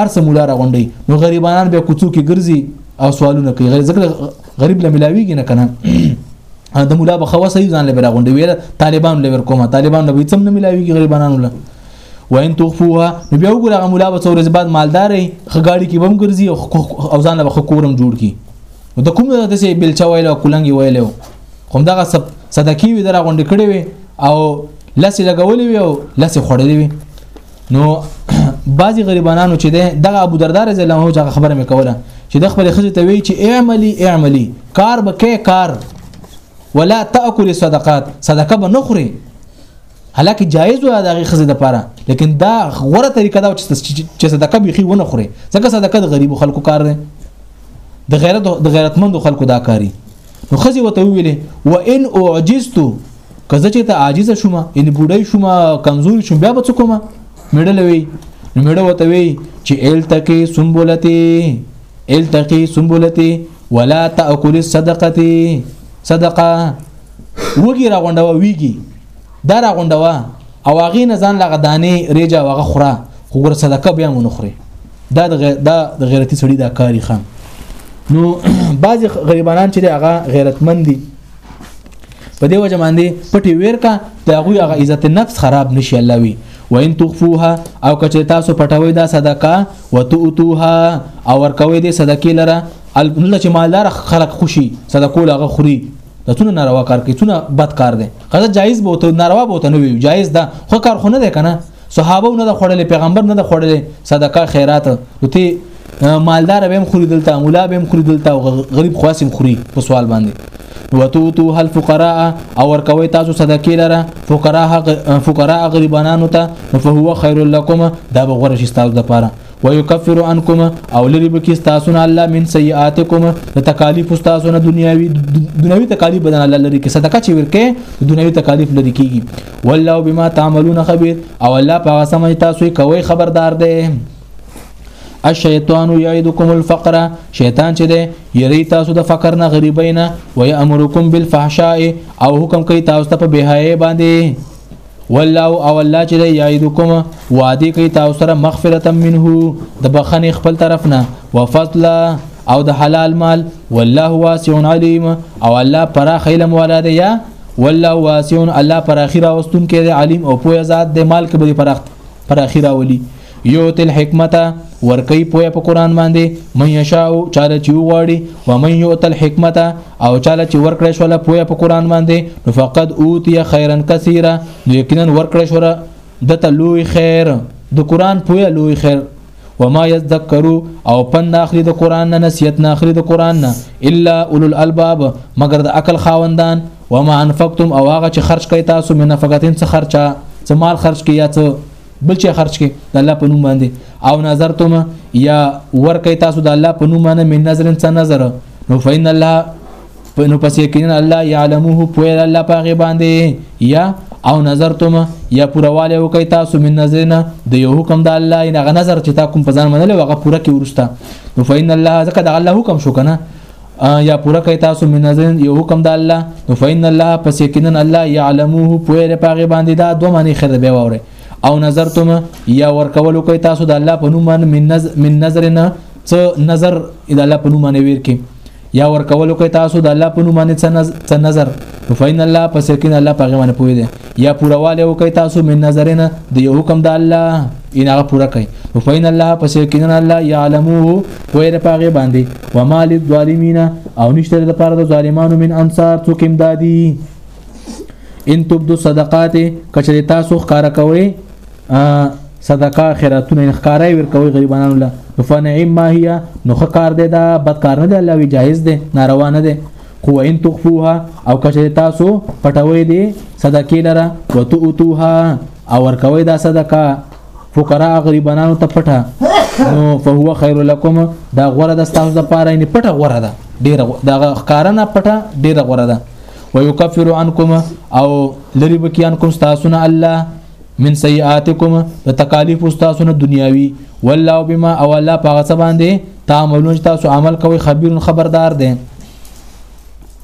ارسه مولا را غونډي نو غریبانان بیا کوڅو کې ګرځي او سوالونه کوي غیر ځکه غریب له ملاویږي نه کنه د مولا بخوا صحیح ځان له بلا غونډي ویل طالبان لور کومه طالبان له ویڅم نه ملاویږي غریبانان له وان تخفوها نو بیا وګوره هغه مولا به څو ورځې بعد مالدارې خګاړي کې بم ګرځي او ځان له خکورم جوړ کی نو د کوم د دسې بلچا ویل او کولنګي ویل هم دغه سب صدقې وی دره غونډې کړې وي او لاسې لګولې وي او لاسې خړلې وي نو بعضی غریبانو چې ده دغه ابو دردار رضی الله عنه خبره مې کوله چې د خپل خزه ته وی چې اعملی اعملی کار به کې کار ولا تاكل صدقات صدقه به نخري حالکه جایز و د هغه خزه د پاره لیکن دا غوره طریقه دا چې صدقه بيخي ونه خوري ځکه صدقه د غریب خلکو کار دی د غیرت د غیرتمند خلکو دا کاری نو خزه وته ویلې و ان اعجزت کزه چې ته عاجز شوم ان بوډای شوم کمزوري شوم بیا به څه کوم میډل وی نو میډه وته وی چې ال تکي سنبولتي ال تکي سنبولتي ولا تاكل الصدقه صدقه وګي راغونډه ویږي دا را غونډوه او هغه نه ځان لغه دانه ریجا وغه خوره خو ګور صدقه بیا مونږ خوري دا د دا د غیرتی سړی دا کاری خان نو بعض غریبانان چې هغه غیرتمن دي په دې وجه باندې پټي ویرکا د هغه هغه عزت نفس خراب نشي الله وی وان تخفوها او کچې تاسو پټوي دا صدقه وتؤتوها او ورکوي دې صدقې لره البته چې مالدار خلک خوشي صدقه لغه خوري دا څونه ناروا کار کوي څونه بد کار دی خدا جایز به ته ناروا به ته نه وي جایز ده خو کار خو نه دی کنه صحابه نه د خړلې پیغمبر نه د خړلې صدقه خیرات ته مالدار به هم خوري دلته مولا به هم خوري دلته غریب خواصم خوري په سوال باندې وتو تو هل فقراء او ورکوي تاسو صدقې لره فقراء فقراء غریبانو ته فهو خير لكم دا به غوړ شي تاسو لپاره ويكفر عنكم او لري بکی تاسو نه الله من سيئاتكم تکالیف تاسو نه دنیاوی دنیاوی تکالیف بدن الله لري کې صدقه چې ورکه دنیاوی تکالیف لري کیږي والله بما تعملون خبير او الله په سمې تاسو کوي خبردار دی الشیطان یعدکم الفقر شیطان چې دی یری تاسو د فقر نه غریبینا و یامرکم بالفحشاء او حکم کوي تاسو ته په بهای باندې والله او الله چې دی یعیدکم وعده کوي تاسو سره مغفرت منه د بخنه خپل طرف نه وفضل او د حلال مال والله واسع علیم او الله پراخ علم والا دی یا والله واسع الله پراخی راوستون کې دی علیم او پوهه ذات د مال کې به پراخ پراخی راولي یوت الحکمت ورکی پویا په قران باندې من یشاو چاله چې وغواړي و من یوت الحکمت او چاله چې ورکړې شو له پویا په قران باندې نو فقط اوتی خیرن کثیره نو یقینا ورکړې شو دته لوی خیر د قران پویا لوی خیر وما يذكروا او پند اخلي د قران نه نصيحت نه اخلي د قران نه الا اولو الالباب مگر د عقل خاوندان وما انفقتم او هغه چې خرج کوي تاسو من نفقتين څخه خرچه څه مال خرج کیاته بل چې خرج کې د الله په نوم باندې او نظر ته ما یا ور کوي تاسو د الله په نوم باندې من نظر څه نظر نو فین الله په نو پس یقینا الله یعلمه پوهه الله پاغه باندې یا او نظر ته ما یا پورواله وکي تاسو من نظر نه د یو حکم د الله نه نظر چې تا کوم په ځان منل وغه پوره کې ورسته نو فین الله ځکه د الله حکم شو کنه یا پوره کوي تاسو من نظر یو حکم د الله نو فین الله پس یقینا الله یعلموه پوهه پاغه باندې دا دوه معنی خره به وره او نظرتم یا ورکول کوي تاسو د الله په نوم من نظر من نظر نه څه نظر د الله په نوم باندې ویر کې یا ورکول کوي تاسو د الله په نوم باندې څه نظر فین الله پس یقینا الله پاغه باندې پوهه یا پورواله وکي تاسو من نظرنه د یو حکم د الله ان هغه پوره کوي او فین الله پس یقینا الله یعلمو کوی د پاغه باندې و مال الظالمین او نشته د پاره د ظالمانو من انصار څوک امدادي ان تبدو صدقات کچری تاسو ښکار کوي صدقه خیراتونه ښکارای ور کوي غریبانو له فنعم ما هي نو ښکار دی دا بدکار نه دی الله وی جایز دی ناروا نه دی خو ان تخفوها او کچې تاسو پټوي دي صدقې لره وتؤتوها او ورکوي دا صدقه فقراء غریبانو ته پټه نو فهو خير لكم دا غره د تاسو لپاره نه پټه غره ده ډیره دا ښکارنه پټه ډیره غره ده ويكفر عنكم او لری بکیان کوم تاسو نه الله من سیئاتکم د تکالیف تاسو نه دنیاوی والله بما او الله پاغه څه باندې تعملون تاسو عمل کوي خبير خبردار دی